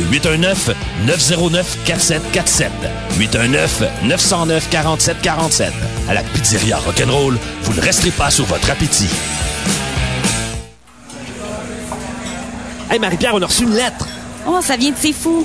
819-909-4747. 819-909-4747. À la pizzeria Rock'n'Roll, vous ne resterez pas sur votre appétit. Hey Marie-Pierre, on a reçu une lettre. Oh, ça vient de Sifu.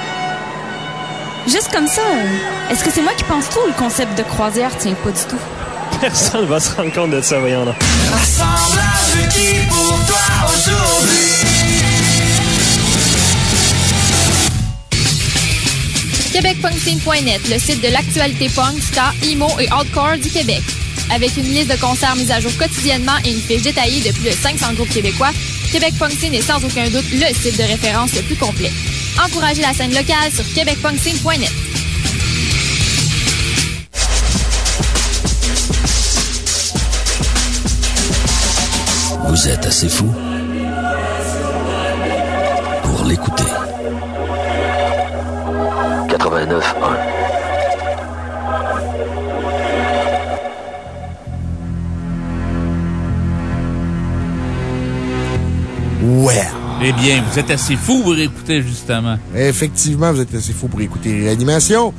Juste comme ça, est-ce que c'est moi qui pense trop ou le concept de croisière? Tient pas du tout? Personne va se rendre compte de ça, voyons là. Assemblage qui pour toi aujourd'hui. QuébecPunkScene.net, le site de l'actualité punk, ska, emo et hardcore du Québec. Avec une liste de concerts mise à jour quotidiennement et une fiche détaillée de plus de 500 groupes québécois, Québec Punk Scene est sans aucun doute le site de référence le plus complet. Encouragez la scène locale sur québecpunkscene.net. Vous êtes assez fou pour l'écouter. 89 Eh bien, vous êtes assez fou pour écouter, justement. Effectivement, vous êtes assez fou pour écouter Réanimation.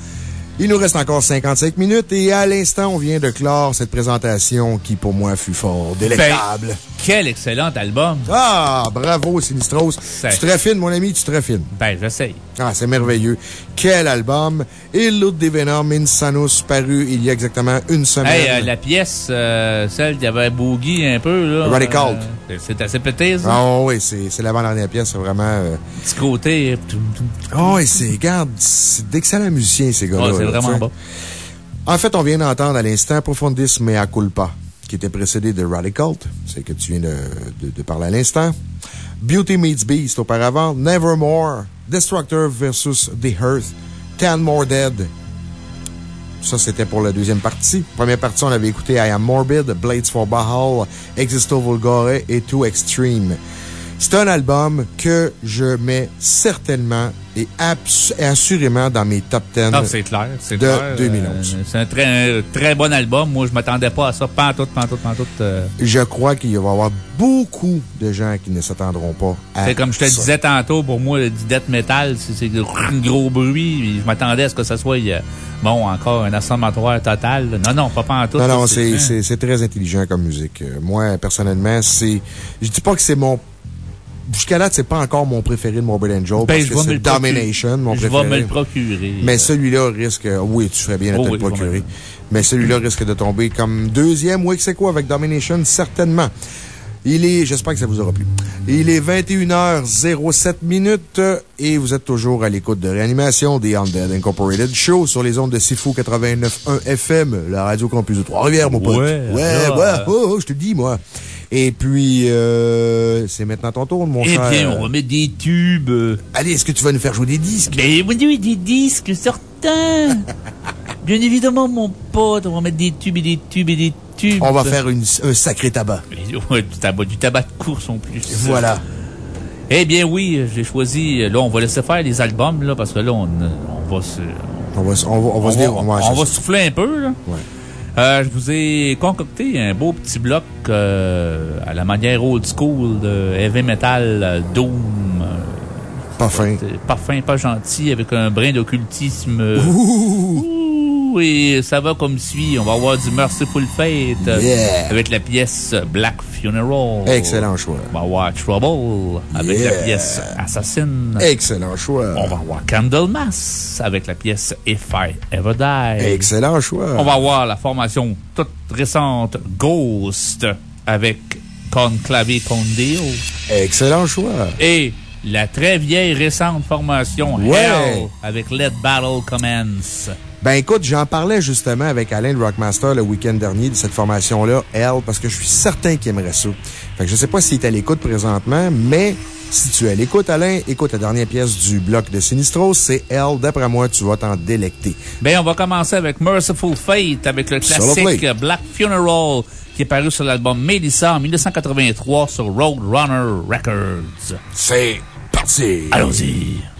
Il nous reste encore 55 minutes et à l'instant, on vient de clore cette présentation qui, pour moi, fut fort délectable. Ben, quel excellent album. Ah, bravo, Sinistros. Tu te raffines, mon ami, tu te raffines. Ben, j'essaye. Ah, c'est merveilleux. Quel album. Et l'autre des Venom, Insanus, paru il y a exactement une semaine. Hey, euh, la pièce, euh, celle qui avait Boogie un peu, là. Radical. euh, c'est assez pété, ça? Ah oui, c'est l'avant-dernière pièce, c'est vraiment... euh, Petit côté. Oh, et c'est, regarde, c'est d'excellents musiciens, ces gars-là. Ouais, c'est vraiment bon. En fait, on vient d'entendre à l'instant Profundis Mea Culpa, qui était précédé de Radical, c'est que tu viens de, de- de parler à l'instant. Beauty Meets Beast auparavant, Nevermore, Destructor versus The Earth, Ten More Dead. Ça, c'était pour la deuxième partie. Première partie, on avait écouté I Am Morbid, Blades for Bahal, Existo Vulgare et Too Extreme. C'est un album que je mets certainement et assurément dans mes top 10 Ah, c'est clair. C'est de clair. 2011. Euh, c'est un très, bon album. Moi, je m'attendais pas à ça. Pantoute, pantoute, pantoute. euh. Je crois qu'il va y avoir beaucoup de gens qui ne s'attendront pas à. C'est comme je te le ça. disais tantôt, pour moi, du death metal, c'est un gros bruit. Je m'attendais à ce que ça soit, euh, bon, encore un assommatoire total. Non, non, pas pantoute. Non, non, c'est très intelligent comme musique. Moi, personnellement, c'est. Je dis pas que c'est mon. Jusqu'à là, c'est pas encore mon préféré de Morbid Angel. Ben, parce je que c'est. Domination, mon Je préféré. vais me le procurer. Mais celui-là risque. Oui, tu ferais bien de Oh te oui, le je procurer. Mais celui-là risque de tomber comme deuxième. Oui, c'est quoi avec Domination? Certainement. Il est, j'espère que ça vous aura plu. Il est 21h07 minutes euh, et vous êtes toujours à l'écoute de réanimation des Undead Incorporated Show sur les ondes de Sifu 89.1 FM, la radio campus de Trois-Rivières, mon pote. Ouais, ouais, ouais, oh, oh, je te dis, moi. Et puis, euh, c'est maintenant ton tour, mon Eh cher. bien, on va mettre des tubes. Allez, est-ce que tu vas nous faire jouer des disques? Mais oui, des disques, certains. Bien évidemment, mon pote, on va mettre des tubes et des tubes et des tubes. On va faire une- un sacré tabac. Ouais, du tabac, du tabac de course en plus. Voilà. Eh bien, oui, j'ai choisi. Là, on va laisser faire les albums, là, parce que là, on, on va se. On va, se- on va, on va se dire, on, ouais, on c'est va souffler un peu, là. Ouais. Euh, je vous ai concocté un beau petit bloc euh, à la manière old school de heavy metal, euh, doom. Pas fin. Pas fin, pas gentil, avec un brin d'occultisme. Ouh, et ça va comme suit. On va avoir du Merciful Fate euh, Yeah. avec la pièce Black Funeral. Excellent choix. On va avoir Trouble avec Yeah. la pièce Assassin. Excellent choix. On va avoir Candlemas avec la pièce If I Ever Die. Excellent choix. On va avoir la formation toute récente Ghost avec Conclave Condeo. Excellent choix. Et la très vieille récente formation Ouais. Hell avec Let Battle Commence. Ben écoute, j'en parlais justement avec Alain de Rockmaster le week-end dernier de cette formation-là, L, parce que je suis certain qu'il aimerait ça. Fait que je sais pas s'il est à l'écoute présentement, mais si tu es à l'écoute, Alain, écoute la dernière pièce du bloc de Sinistros, c'est L. D'après moi, tu vas t'en délecter. Ben, on va commencer avec Merciful Fate, avec le classique. Black Funeral, qui est paru sur l'album Melissa en 1983 sur Roadrunner Records. C'est parti! Allons-y!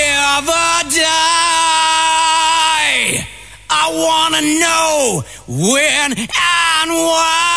Ever die, I wanna know when and why.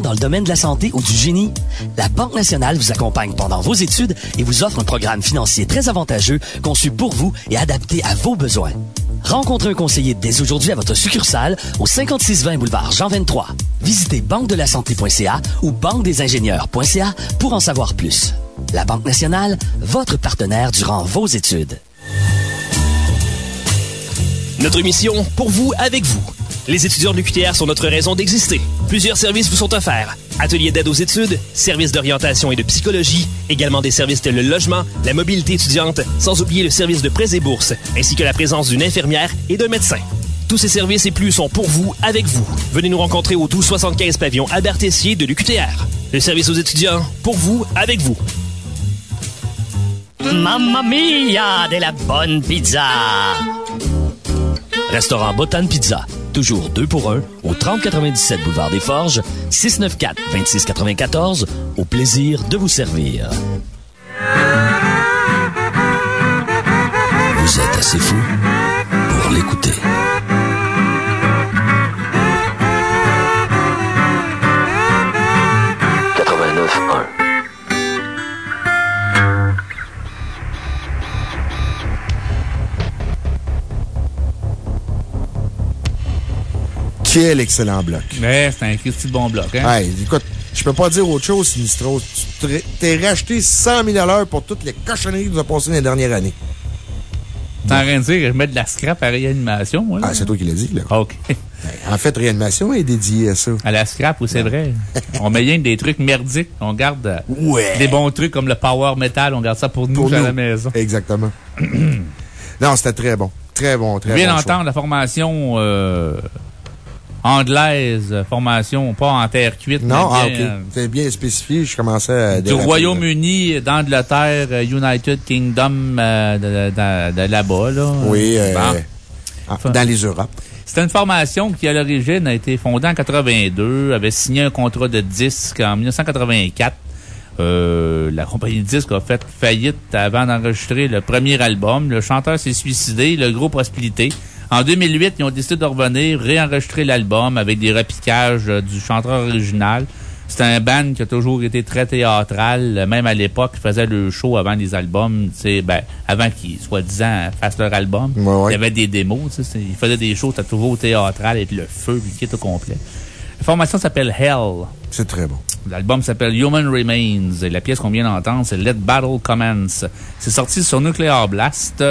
Dans le domaine de la santé ou du génie? La Banque nationale vous accompagne pendant vos études et vous offre un programme financier très avantageux conçu pour vous et adapté à vos besoins. Rencontrez un conseiller dès aujourd'hui à votre succursale au 5620 boulevard Jean 23. Visitez banque-de-la-santé.ca ou banque-des-ingénieurs.ca pour en savoir plus. La Banque nationale, votre partenaire durant vos études. Notre mission, pour vous, avec vous. Les étudiants de l'UQTR sont notre raison d'exister. Plusieurs services vous sont offerts. Ateliers d'aide aux études, services d'orientation et de psychologie, également des services tels le logement, la mobilité étudiante, sans oublier le service de prêts et bourses, ainsi que la présence d'une infirmière et d'un médecin. Tous ces services et plus sont pour vous, avec vous. Venez nous rencontrer au 1275 pavillon Albert Tessier de l'UQTR. Le service aux étudiants, pour vous, avec vous. Mamma mia, de la bonne pizza! Restaurant Botan Pizza. Toujours 2 pour 1 au 3097 Boulevard des Forges, 694-2694. Au plaisir de vous servir. Vous êtes assez fou pour l'écouter. Quel excellent bloc. Mais c'est un Christy de bon bloc, hein? Hey, écoute, je peux pas dire autre chose, Sinistro. Tu t'es- racheté 100 000 à l'heure pour toutes les cochonneries que tu as passées dans les dernières années. T'es en train de dire que je mets de la scrap à réanimation, moi, là? Ah, c'est toi qui l'as dit, là. OK. En fait, réanimation est dédiée à ça. À la scrap, oui, c'est vrai? on met rien que des trucs merdiques. On garde euh, Ouais. des bons trucs comme le power metal. On garde ça pour nous Pour à nous. la maison. Exactement. non, c'était très bon. Très bon, très viens bon. d'entendre la formation euh, anglaise, formation pas en terre cuite. Non, mais ah, bien, spécifié. Je commençais à. Du. Royaume-Uni, d'Angleterre, euh, United Kingdom, euh, de, de- de là-bas. Là. Oui, euh, Bon. ah, dans les Europes. C'était une formation qui, à l'origine, a été fondée en 82, avait signé un contrat de disque en 1984. Euh, la compagnie de disques a fait faillite avant d'enregistrer le premier album. Le chanteur s'est suicidé, le groupe a splitté. En 2008, ils ont décidé de revenir, réenregistrer l'album avec des repiquages euh, du chanteur original. C'est un band qui a toujours été très théâtral, euh, même à l'époque, ils faisaient le show avant les albums, tu sais, ben, avant qu'ils, soi-disant, fassent leur album. Il y avait des démos, tu sais, c'est- ils faisaient des shows, c'était toujours théâtral, avec le feu, le au complet. La formation s'appelle Hell. C'est très bon. L'album s'appelle Human Remains, et la pièce qu'on vient d'entendre, c'est Let Battle Commence. C'est sorti sur Nuclear Blast.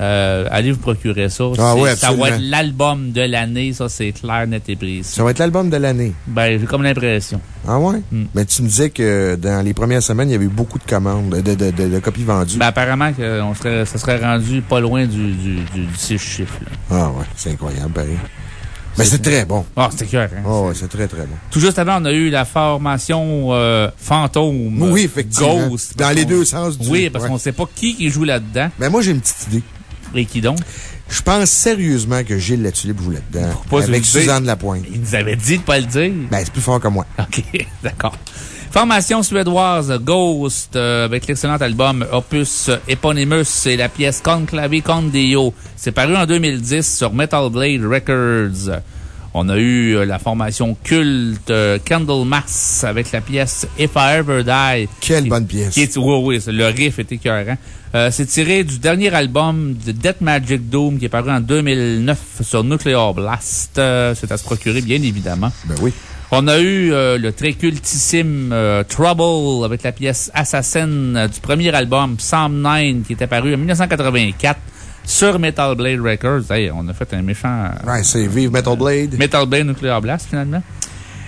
Euh, allez vous procurer ça. Ah C'est- ça va être l'album de l'année, ça c'est clair, net et précis. Ça va être l'album de l'année. Ben, j'ai comme l'impression. Ah ouais? Hmm. Mais tu me disais que dans les premières semaines, il y avait eu beaucoup de commandes, de, de, de, de copies vendues. Ben, apparemment que on serait, ça serait rendu pas loin du, du, du, chiffres. là. Ah ouais, c'est incroyable, pareil. Mais c'est très bon. Ah, c'était cœur, hein? Ah ouais, c'est très, très bon. Tout juste avant, on a eu la formation euh, fantôme. Oui, effectivement. Ghost. Dans les deux sens du- Oui, parce ouais. qu'on sait pas qui qui joue là-dedans. Ben, moi, j'ai une petite idée. Et qui donc? Je pense sérieusement que Gilles Latulippe joue là-dedans. Avec. Suzanne Lapointe. Il nous avait dit de pas le dire. Ben, c'est plus fort que moi. OK, d'accord. Formation suédoise Ghost euh, avec l'excellent album Opus Eponymous et la pièce Conclave Con Dio. C'est paru en 2010 sur Metal Blade Records. On a eu euh, la formation culte euh, Candlemas avec la pièce If I Ever Die. Quelle bonne pièce. Qui est, oui, oui, c'est- le riff est écœurant. Euh, c'est tiré du dernier album de Death Magic Doom qui est paru en 2009 sur Nuclear Blast. Euh, c'est à se procurer, bien évidemment. Ben oui. On a eu euh, le très cultissime euh, Trouble avec la pièce Assassin euh, du premier album Psalm 9 qui était paru en 1984 sur Metal Blade Records. Hey, on a fait un méchant. Ouais, c'est Vive Metal Blade. Metal Blade Nuclear Blast, finalement.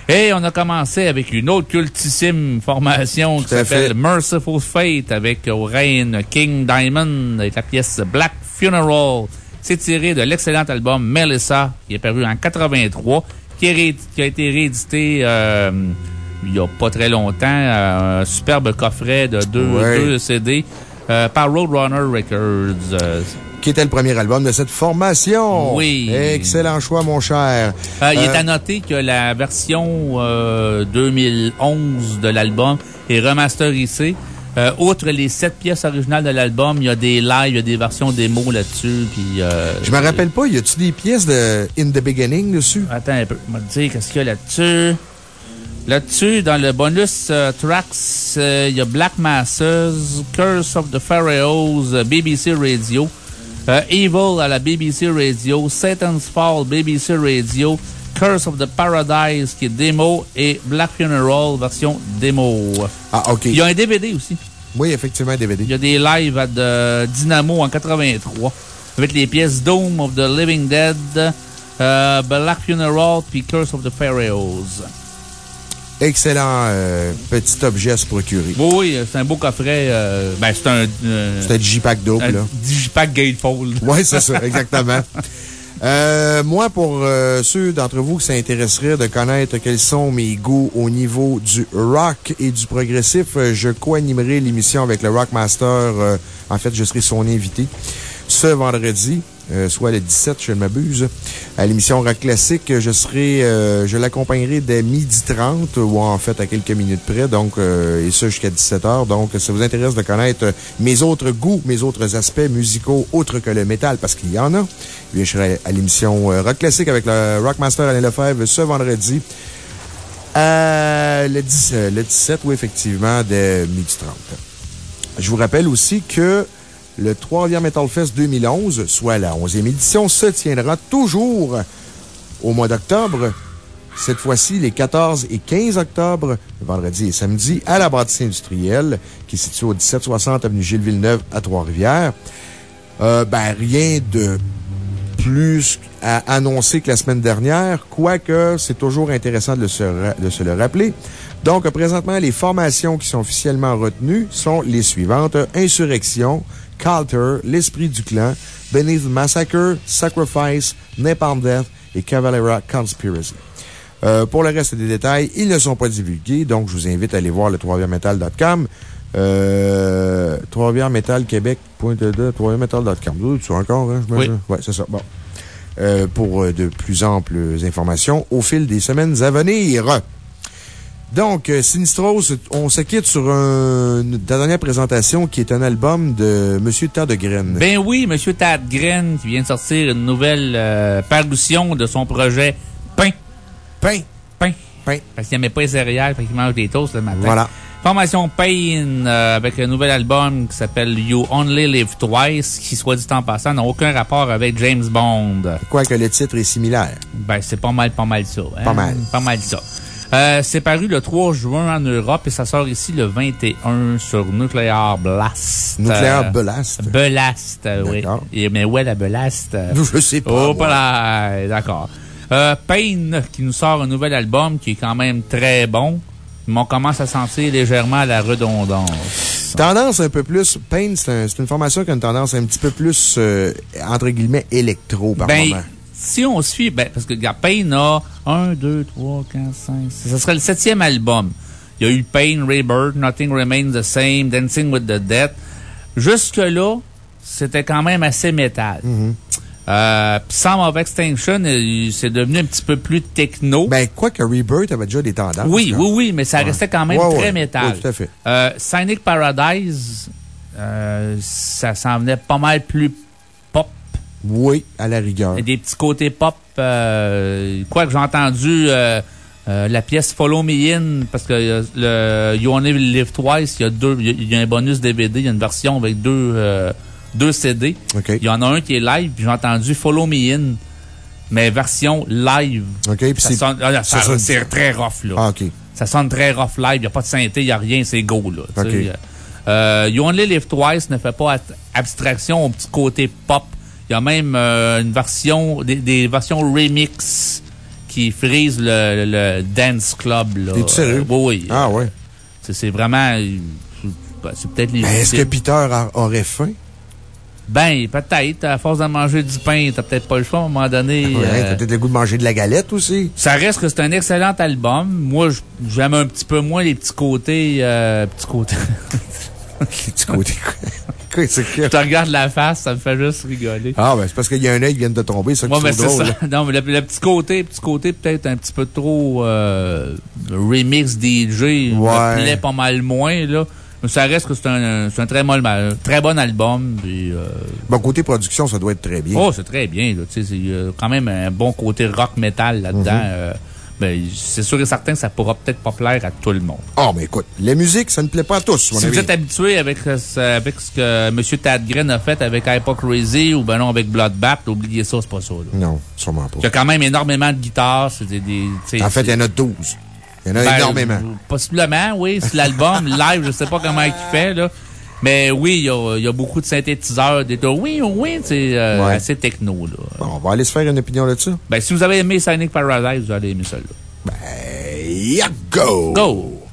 Et on a commencé avec une autre cultissime formation qui s'appelle. Merciful Fate avec au règne King Diamond et la pièce Black Funeral. C'est tiré de l'excellent album Melissa qui est paru en 83, qui, est qui a été réédité euh, il n'y a pas très longtemps, euh, un superbe coffret de deux, Ouais. deux CD euh, par Roadrunner Records. Euh, Qui était le premier album de cette formation. Oui. Excellent choix, mon cher. Euh, il est Euh, à noter que la version euh, 2011 de l'album est remasterisée. Euh, outre les sept pièces originales de l'album, il y a des lives, il y a des versions démo là-dessus. Puis, euh, Je me rappelle pas, y a-tu des pièces de In the Beginning dessus? Attends un peu, je vais te dire qu'est-ce qu'il y a là-dessus. Là-dessus, dans le bonus euh, tracks, euh, il y a Black Masters, Curse of the Pharaohs, euh, BBC Radio, euh, Evil à la BBC Radio, Satan's Fall, BBC Radio, Curse of the Paradise qui est démo et Black Funeral version démo. Ah, OK. Il y a un DVD aussi. Oui, effectivement, un DVD. Il y a des lives à de Dynamo en 83 avec les pièces Dome of the Living Dead, euh, Black Funeral puis Curse of the Pharaohs. Excellent euh, petit objet à se procurer. Oui, oui, c'est un beau coffret. euh, ben, c'est un. euh, C'est un Digipack double, un là. Digipack Gatefold. Oui, c'est ça, exactement. Euh, moi, pour ceux d'entre vous qui s'intéresseraient de connaître quels sont mes goûts au niveau du rock et du progressif, je co-animerai l'émission avec le Rockmaster. en fait, je serai son invité ce vendredi. Euh, soit le 17, je ne m'abuse. À l'émission Rock Classique, je serai, euh, je l'accompagnerai dès midi 30, ou en fait à quelques minutes près, donc, euh, et ça jusqu'à 17 h. Donc, ça vous intéresse de connaître mes autres goûts, mes autres aspects musicaux autres que le métal, parce qu'il y en a. Eh je serai à l'émission euh, Rock Classique avec le Rockmaster Alain Lefebvre ce vendredi. Euh, le, 10 euh, le 17, oui, effectivement, dès midi 30. Je vous rappelle aussi que le 3e Metal Fest 2011, soit la 11e édition, se tiendra toujours au mois d'octobre. Cette fois-ci, les 14 et 15 octobre, vendredi et samedi, à la bâtisse industrielle, qui est située au 1760 avenue Gilles Villeneuve à Trois-Rivières. Euh, ben, rien de plus à annoncer que la semaine dernière, quoique c'est toujours intéressant se de se le rappeler. Donc, présentement, les formations qui sont officiellement retenues sont les suivantes. Insurrection, Calter, L'Esprit du Clan, Beneath Massacre, Sacrifice, Napalm Death et Cavalera Conspiracy. Euh, pour le reste des détails, ils ne sont pas divulgués, donc je vous invite à aller voir le 3 Euh, 3 Québec.de, 3 Tu vois encore, hein? Oui. Ouais, c'est ça. Bon. Euh, pour euh, de plus amples informations au fil des semaines à venir. Donc, euh, Sinistros, on se quitte sur un, ta dernière présentation qui est un album de Monsieur Tas de Graine. Ben oui, Monsieur Tadgren qui vient de sortir une nouvelle euh, parution de son projet Pain. Pain. Pain. Pain. Parce qu'il n'aimait pas les céréales, fait qu'il mange des toasts le matin. Voilà. Formation Pain euh, avec un nouvel album qui s'appelle You Only Live Twice, qui, soit dit en passant, n'a aucun rapport avec James Bond. Quoique le titre est similaire. Ben, c'est pas mal, pas mal ça. hein? Pas mal. Pas mal ça. Euh, c'est paru le 3 juin en Europe et ça sort ici le 21 sur Nuclear Blast. Nuclear Euh, Blast. Blast, euh, oui. Et- Mais ouais, la Blast? euh, Je sais pas, Oh, pas là. D'accord. Euh, Pain, qui nous sort un nouvel album qui est quand même très bon. Mais on commence à sentir légèrement la redondance. Tendance un peu plus, Pain, c'est un- c'est une formation qui a une tendance un petit peu plus, euh, entre guillemets, électro par Ben, moment. Si on suit, ben, parce que Pain a 1, 2, 3, 4, 5, 6. Ça serait le septième album. Il y a eu Pain, Rebirth, Nothing Remains the Same, Dancing with the Dead. Jusque-là, c'était quand même assez métal. Mm-hmm. Euh, puis Some of Extinction, euh, c'est devenu un petit peu plus techno. Ben, quoi que Rebirth avait déjà des tendances. oui, oui, oui, mais ça Ouais. restait quand même Ouais, très ouais. métal. Oui, tout à fait. Euh, Cynic Paradise, euh, ça s'en venait pas mal plus. Oui, à la rigueur. Il y a des petits côtés pop. Euh, quoi que j'ai entendu euh, euh, la pièce Follow Me In, parce que le You Only Live Twice, il y a deux, il y a- un bonus DVD, il y a une version avec deux, deux CD. Il y en a un qui est live, puis j'ai entendu Follow Me In, mais version live. OK, puis c'est- sonne- ah, sonne- très rough, là. Ah, OK. Ça sonne très rough live. Il n'y a pas de synthé, il n'y a rien, c'est go, là. OK. Euh, you Only Live Twice ne fait pas abstraction au petit côté pop. Il y a même euh, une version, des, des versions remix qui frisent le, le dance club, là. T'es-tu sérieux? Euh, oui, oui. Ah, ouais. C'est vraiment. euh, ben, C'est peut-être les. Est-ce que Peter a- aurait faim? Ben, peut-être. À force de manger du pain, t'as peut-être pas le choix à un moment donné. Ouais, euh, T'as peut-être le goût de manger de la galette aussi. Ça reste que c'est un excellent album. Moi, j'aime un petit peu moins les petits côtés. Euh, petits côtés. que. Je te regarde la face, ça me fait juste rigoler. Ah, ben, c'est parce qu'il y a un œil qui vient de tomber, ça, mais trouve c'est drôle. ça. Non, mais le, le petit côté, petit côté peut-être un petit peu trop euh, remix DJ me Ouais. plaît pas mal moins, là. Mais ça reste que c'est un, un très, bon, un très bon album. puis, euh, Bon, côté production, ça doit être très bien. oh, c'est très bien. là. Tu sais, C'est quand même un bon côté rock metal là-dedans. Mhm. euh, ben, c'est sûr et certain que ça pourra peut-être pas plaire à tout le monde. Ah, mais écoute, la musique, ça ne plaît pas à tous, Si vous êtes habitué avec, euh, ce- avec ce que M. Tadgren a fait avec Hypocrisy ou ben non avec Bloodbath, oubliez ça, c'est pas ça. là. Non, sûrement pas. Il y a quand même énormément de guitares. Des, En fait, il y en a 12. Il y en a Ben, énormément. Possiblement, oui. C'est l'album live, je sais pas comment il fait, là. Mais oui, il y a, y a beaucoup de synthétiseurs, des oui, oui, c'est euh, Ouais. assez techno, là. Bon, on va aller se faire une opinion là-dessus. Ben, si vous avez aimé Sonic Paradise, vous allez aimer celle-là. Ben, ya go! Go!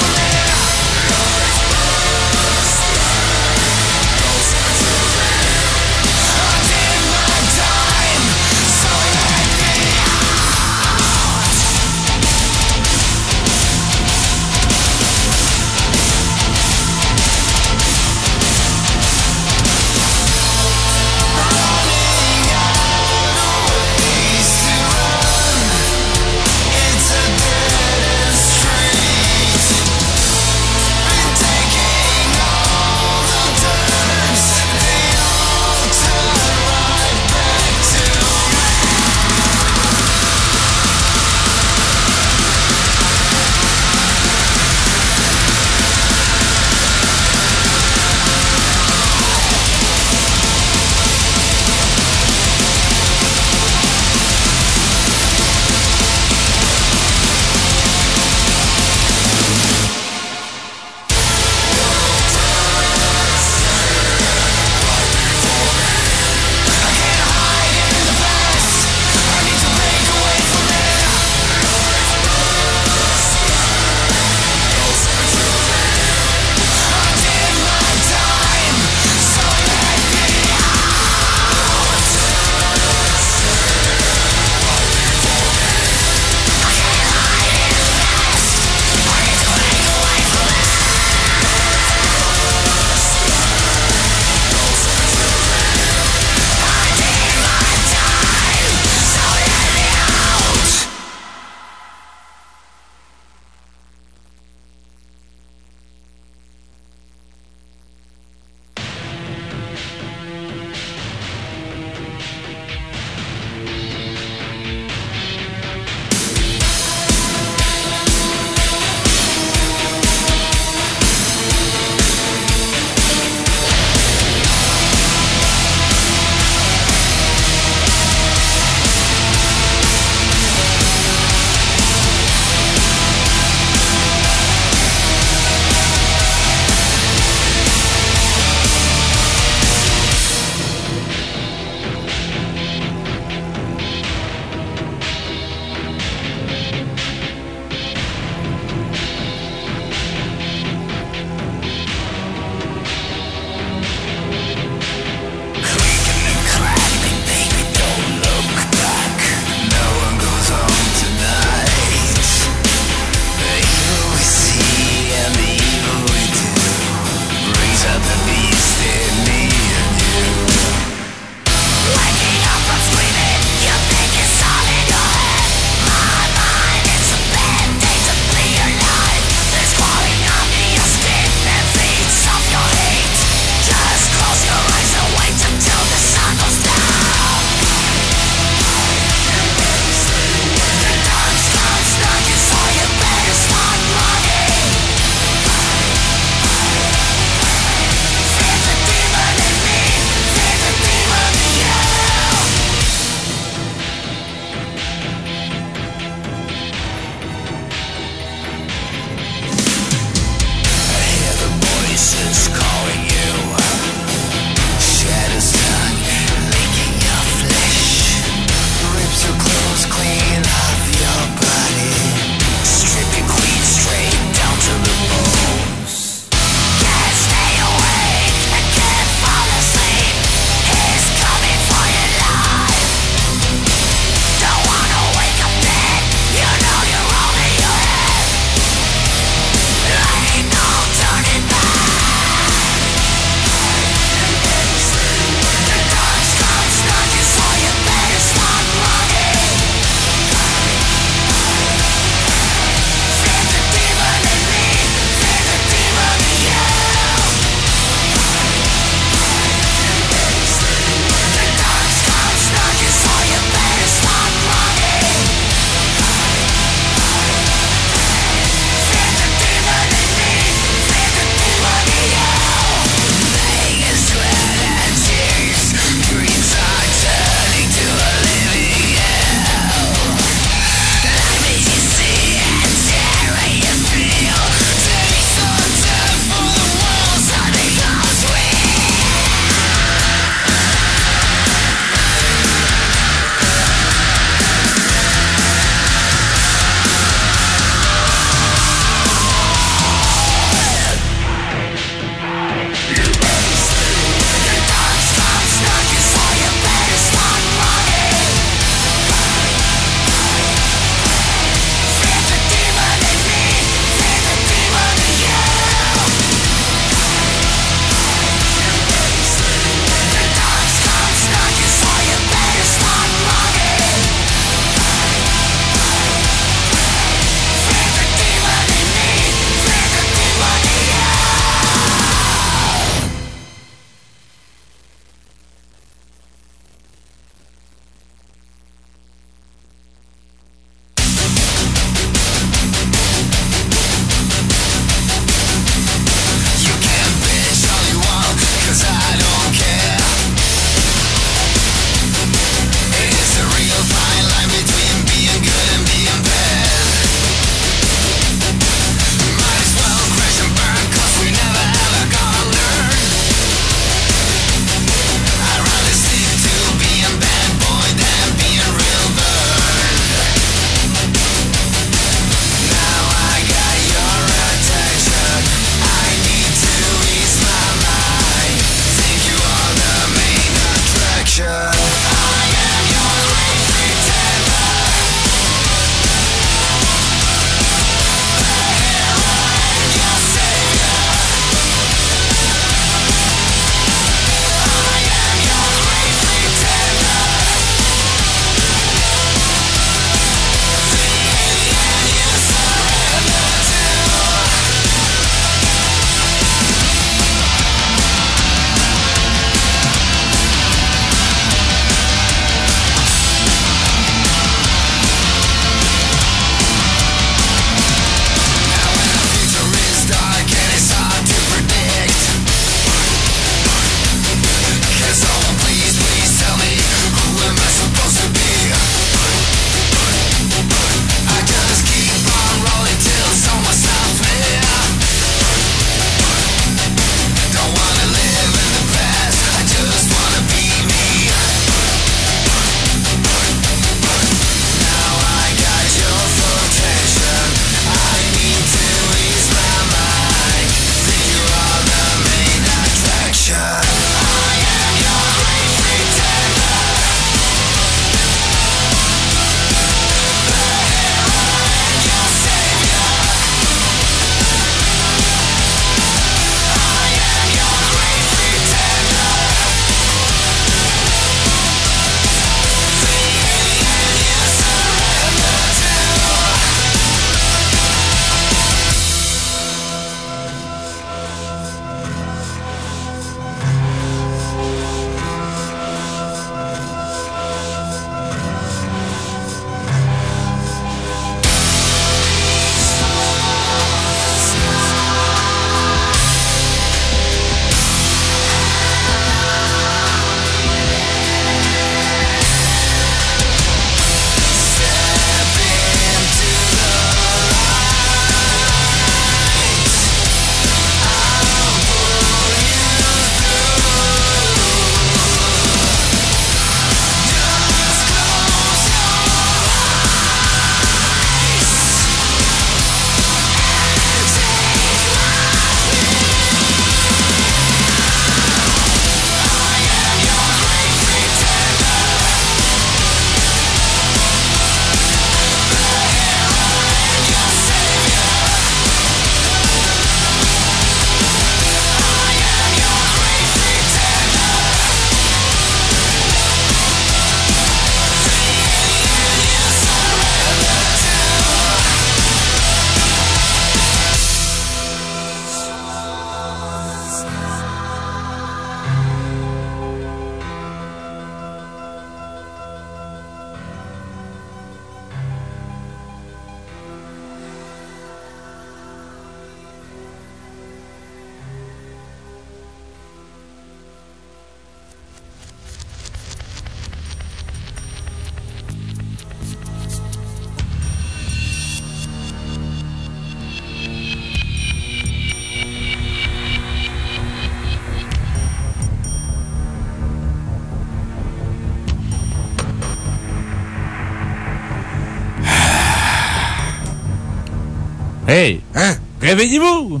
Réveillez-vous!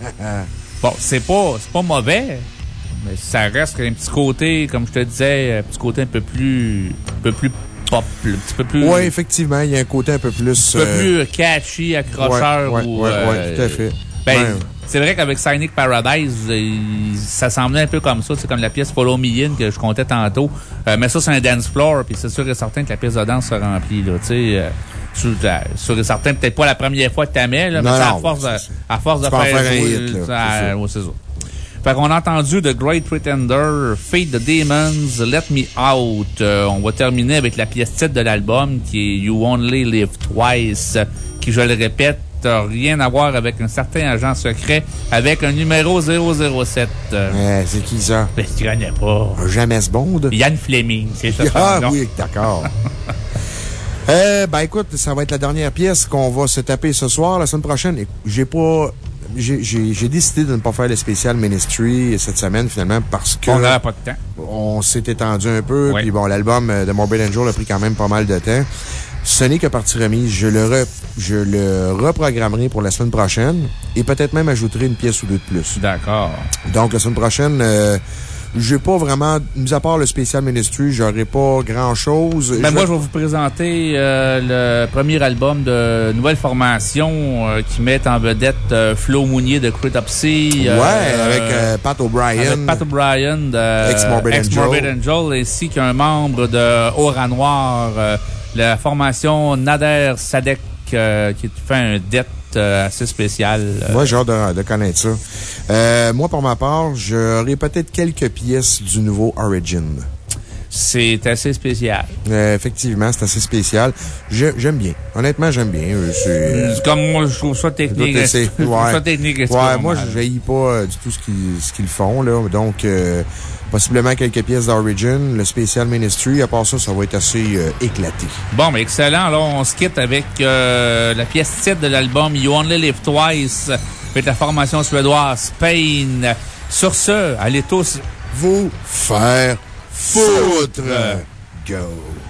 bon, c'est pas, c'est pas mauvais, mais ça reste un petit côté, comme je te disais, un petit côté un peu plus, un peu plus pop, un petit peu plus. Oui, effectivement, il y a un côté un peu plus. Un peu euh, plus catchy, accrocheur. Ouais, ouais, ou, ouais, euh, ouais, tout à fait. Ben, c'est vrai qu'avec Cynic Paradise, euh, ça semblait un peu comme ça. C'est comme la pièce Follow Me In que je comptais tantôt. Euh, mais ça, c'est un dance floor, puis c'est sûr et certain que la pièce de danse se remplit, là. Tu euh, sûr, euh, sûr et certain, peut-être pas la première fois que tu mets, là, mais Non, c'est à non, force de, à force de faire, faire un jouer, hit, là, ça, ouais, ça. Fait qu'on a entendu The Great Pretender, Fate the Demons, Let Me Out. Euh, on va terminer avec la pièce titre de l'album qui est You Only Live Twice, qui, je le répète, n'a rien à voir avec un certain agent secret avec un numéro 007. Euh, c'est qui ça? ben, tu connais pas. Jamais ce Bond? Yann Fleming, c'est ça. Ah oui, d'accord. Euh, ben écoute, ça va être la dernière pièce qu'on va se taper ce soir. La semaine prochaine, j'ai pas. J'ai décidé de ne pas faire le spécial Ministry cette semaine, finalement, parce que. On n'avait pas de temps. On s'est étendu un peu, puis bon, l'album euh, de Morbid Angel a pris quand même pas mal de temps. Ce n'est que partie remise. Je le, re- je le reprogrammerai pour la semaine prochaine et peut-être même ajouterai une pièce ou deux de plus. D'accord. Donc, la semaine prochaine, euh, j'ai pas vraiment, mis à part le spécial Ministry, j'aurai pas grand chose. Ben, moi, je vais vous présenter euh, le premier album de nouvelle formation euh, qui met en vedette euh, Flo Mounier de Critopsy. Ouais, avec euh, Pat O'Brien. Avec Pat O'Brien de Ex-Morbid Ex-Morbid Angel. Angel, ainsi qu'un membre de Aura Noir, euh, la formation Nader Sadek, euh, qui fait un dette euh, assez spécial. euh, Moi, j'ai hâte de, de connaître ça. Euh, moi, pour ma part, j'aurai peut-être quelques pièces du nouveau Origin. C'est assez spécial. Euh, effectivement, c'est assez spécial. J'aime bien. Honnêtement, j'aime bien. Euh, c'est- Comme moi, je trouve ça technique. Doute essayer. Je trouve Ouais. ça technique. Ouais, moi, je vieillis pas euh, du tout ce qu'ils font, là. Donc, euh, possiblement quelques pièces d'Origin, le spécial Ministry. À part ça, ça va être assez euh, éclaté. Bon, mais excellent. Alors, on se quitte avec euh, la pièce titre de l'album You Only Live Twice, avec la formation suédoise Spain. Sur ce, allez tous vous faire foutre. Go.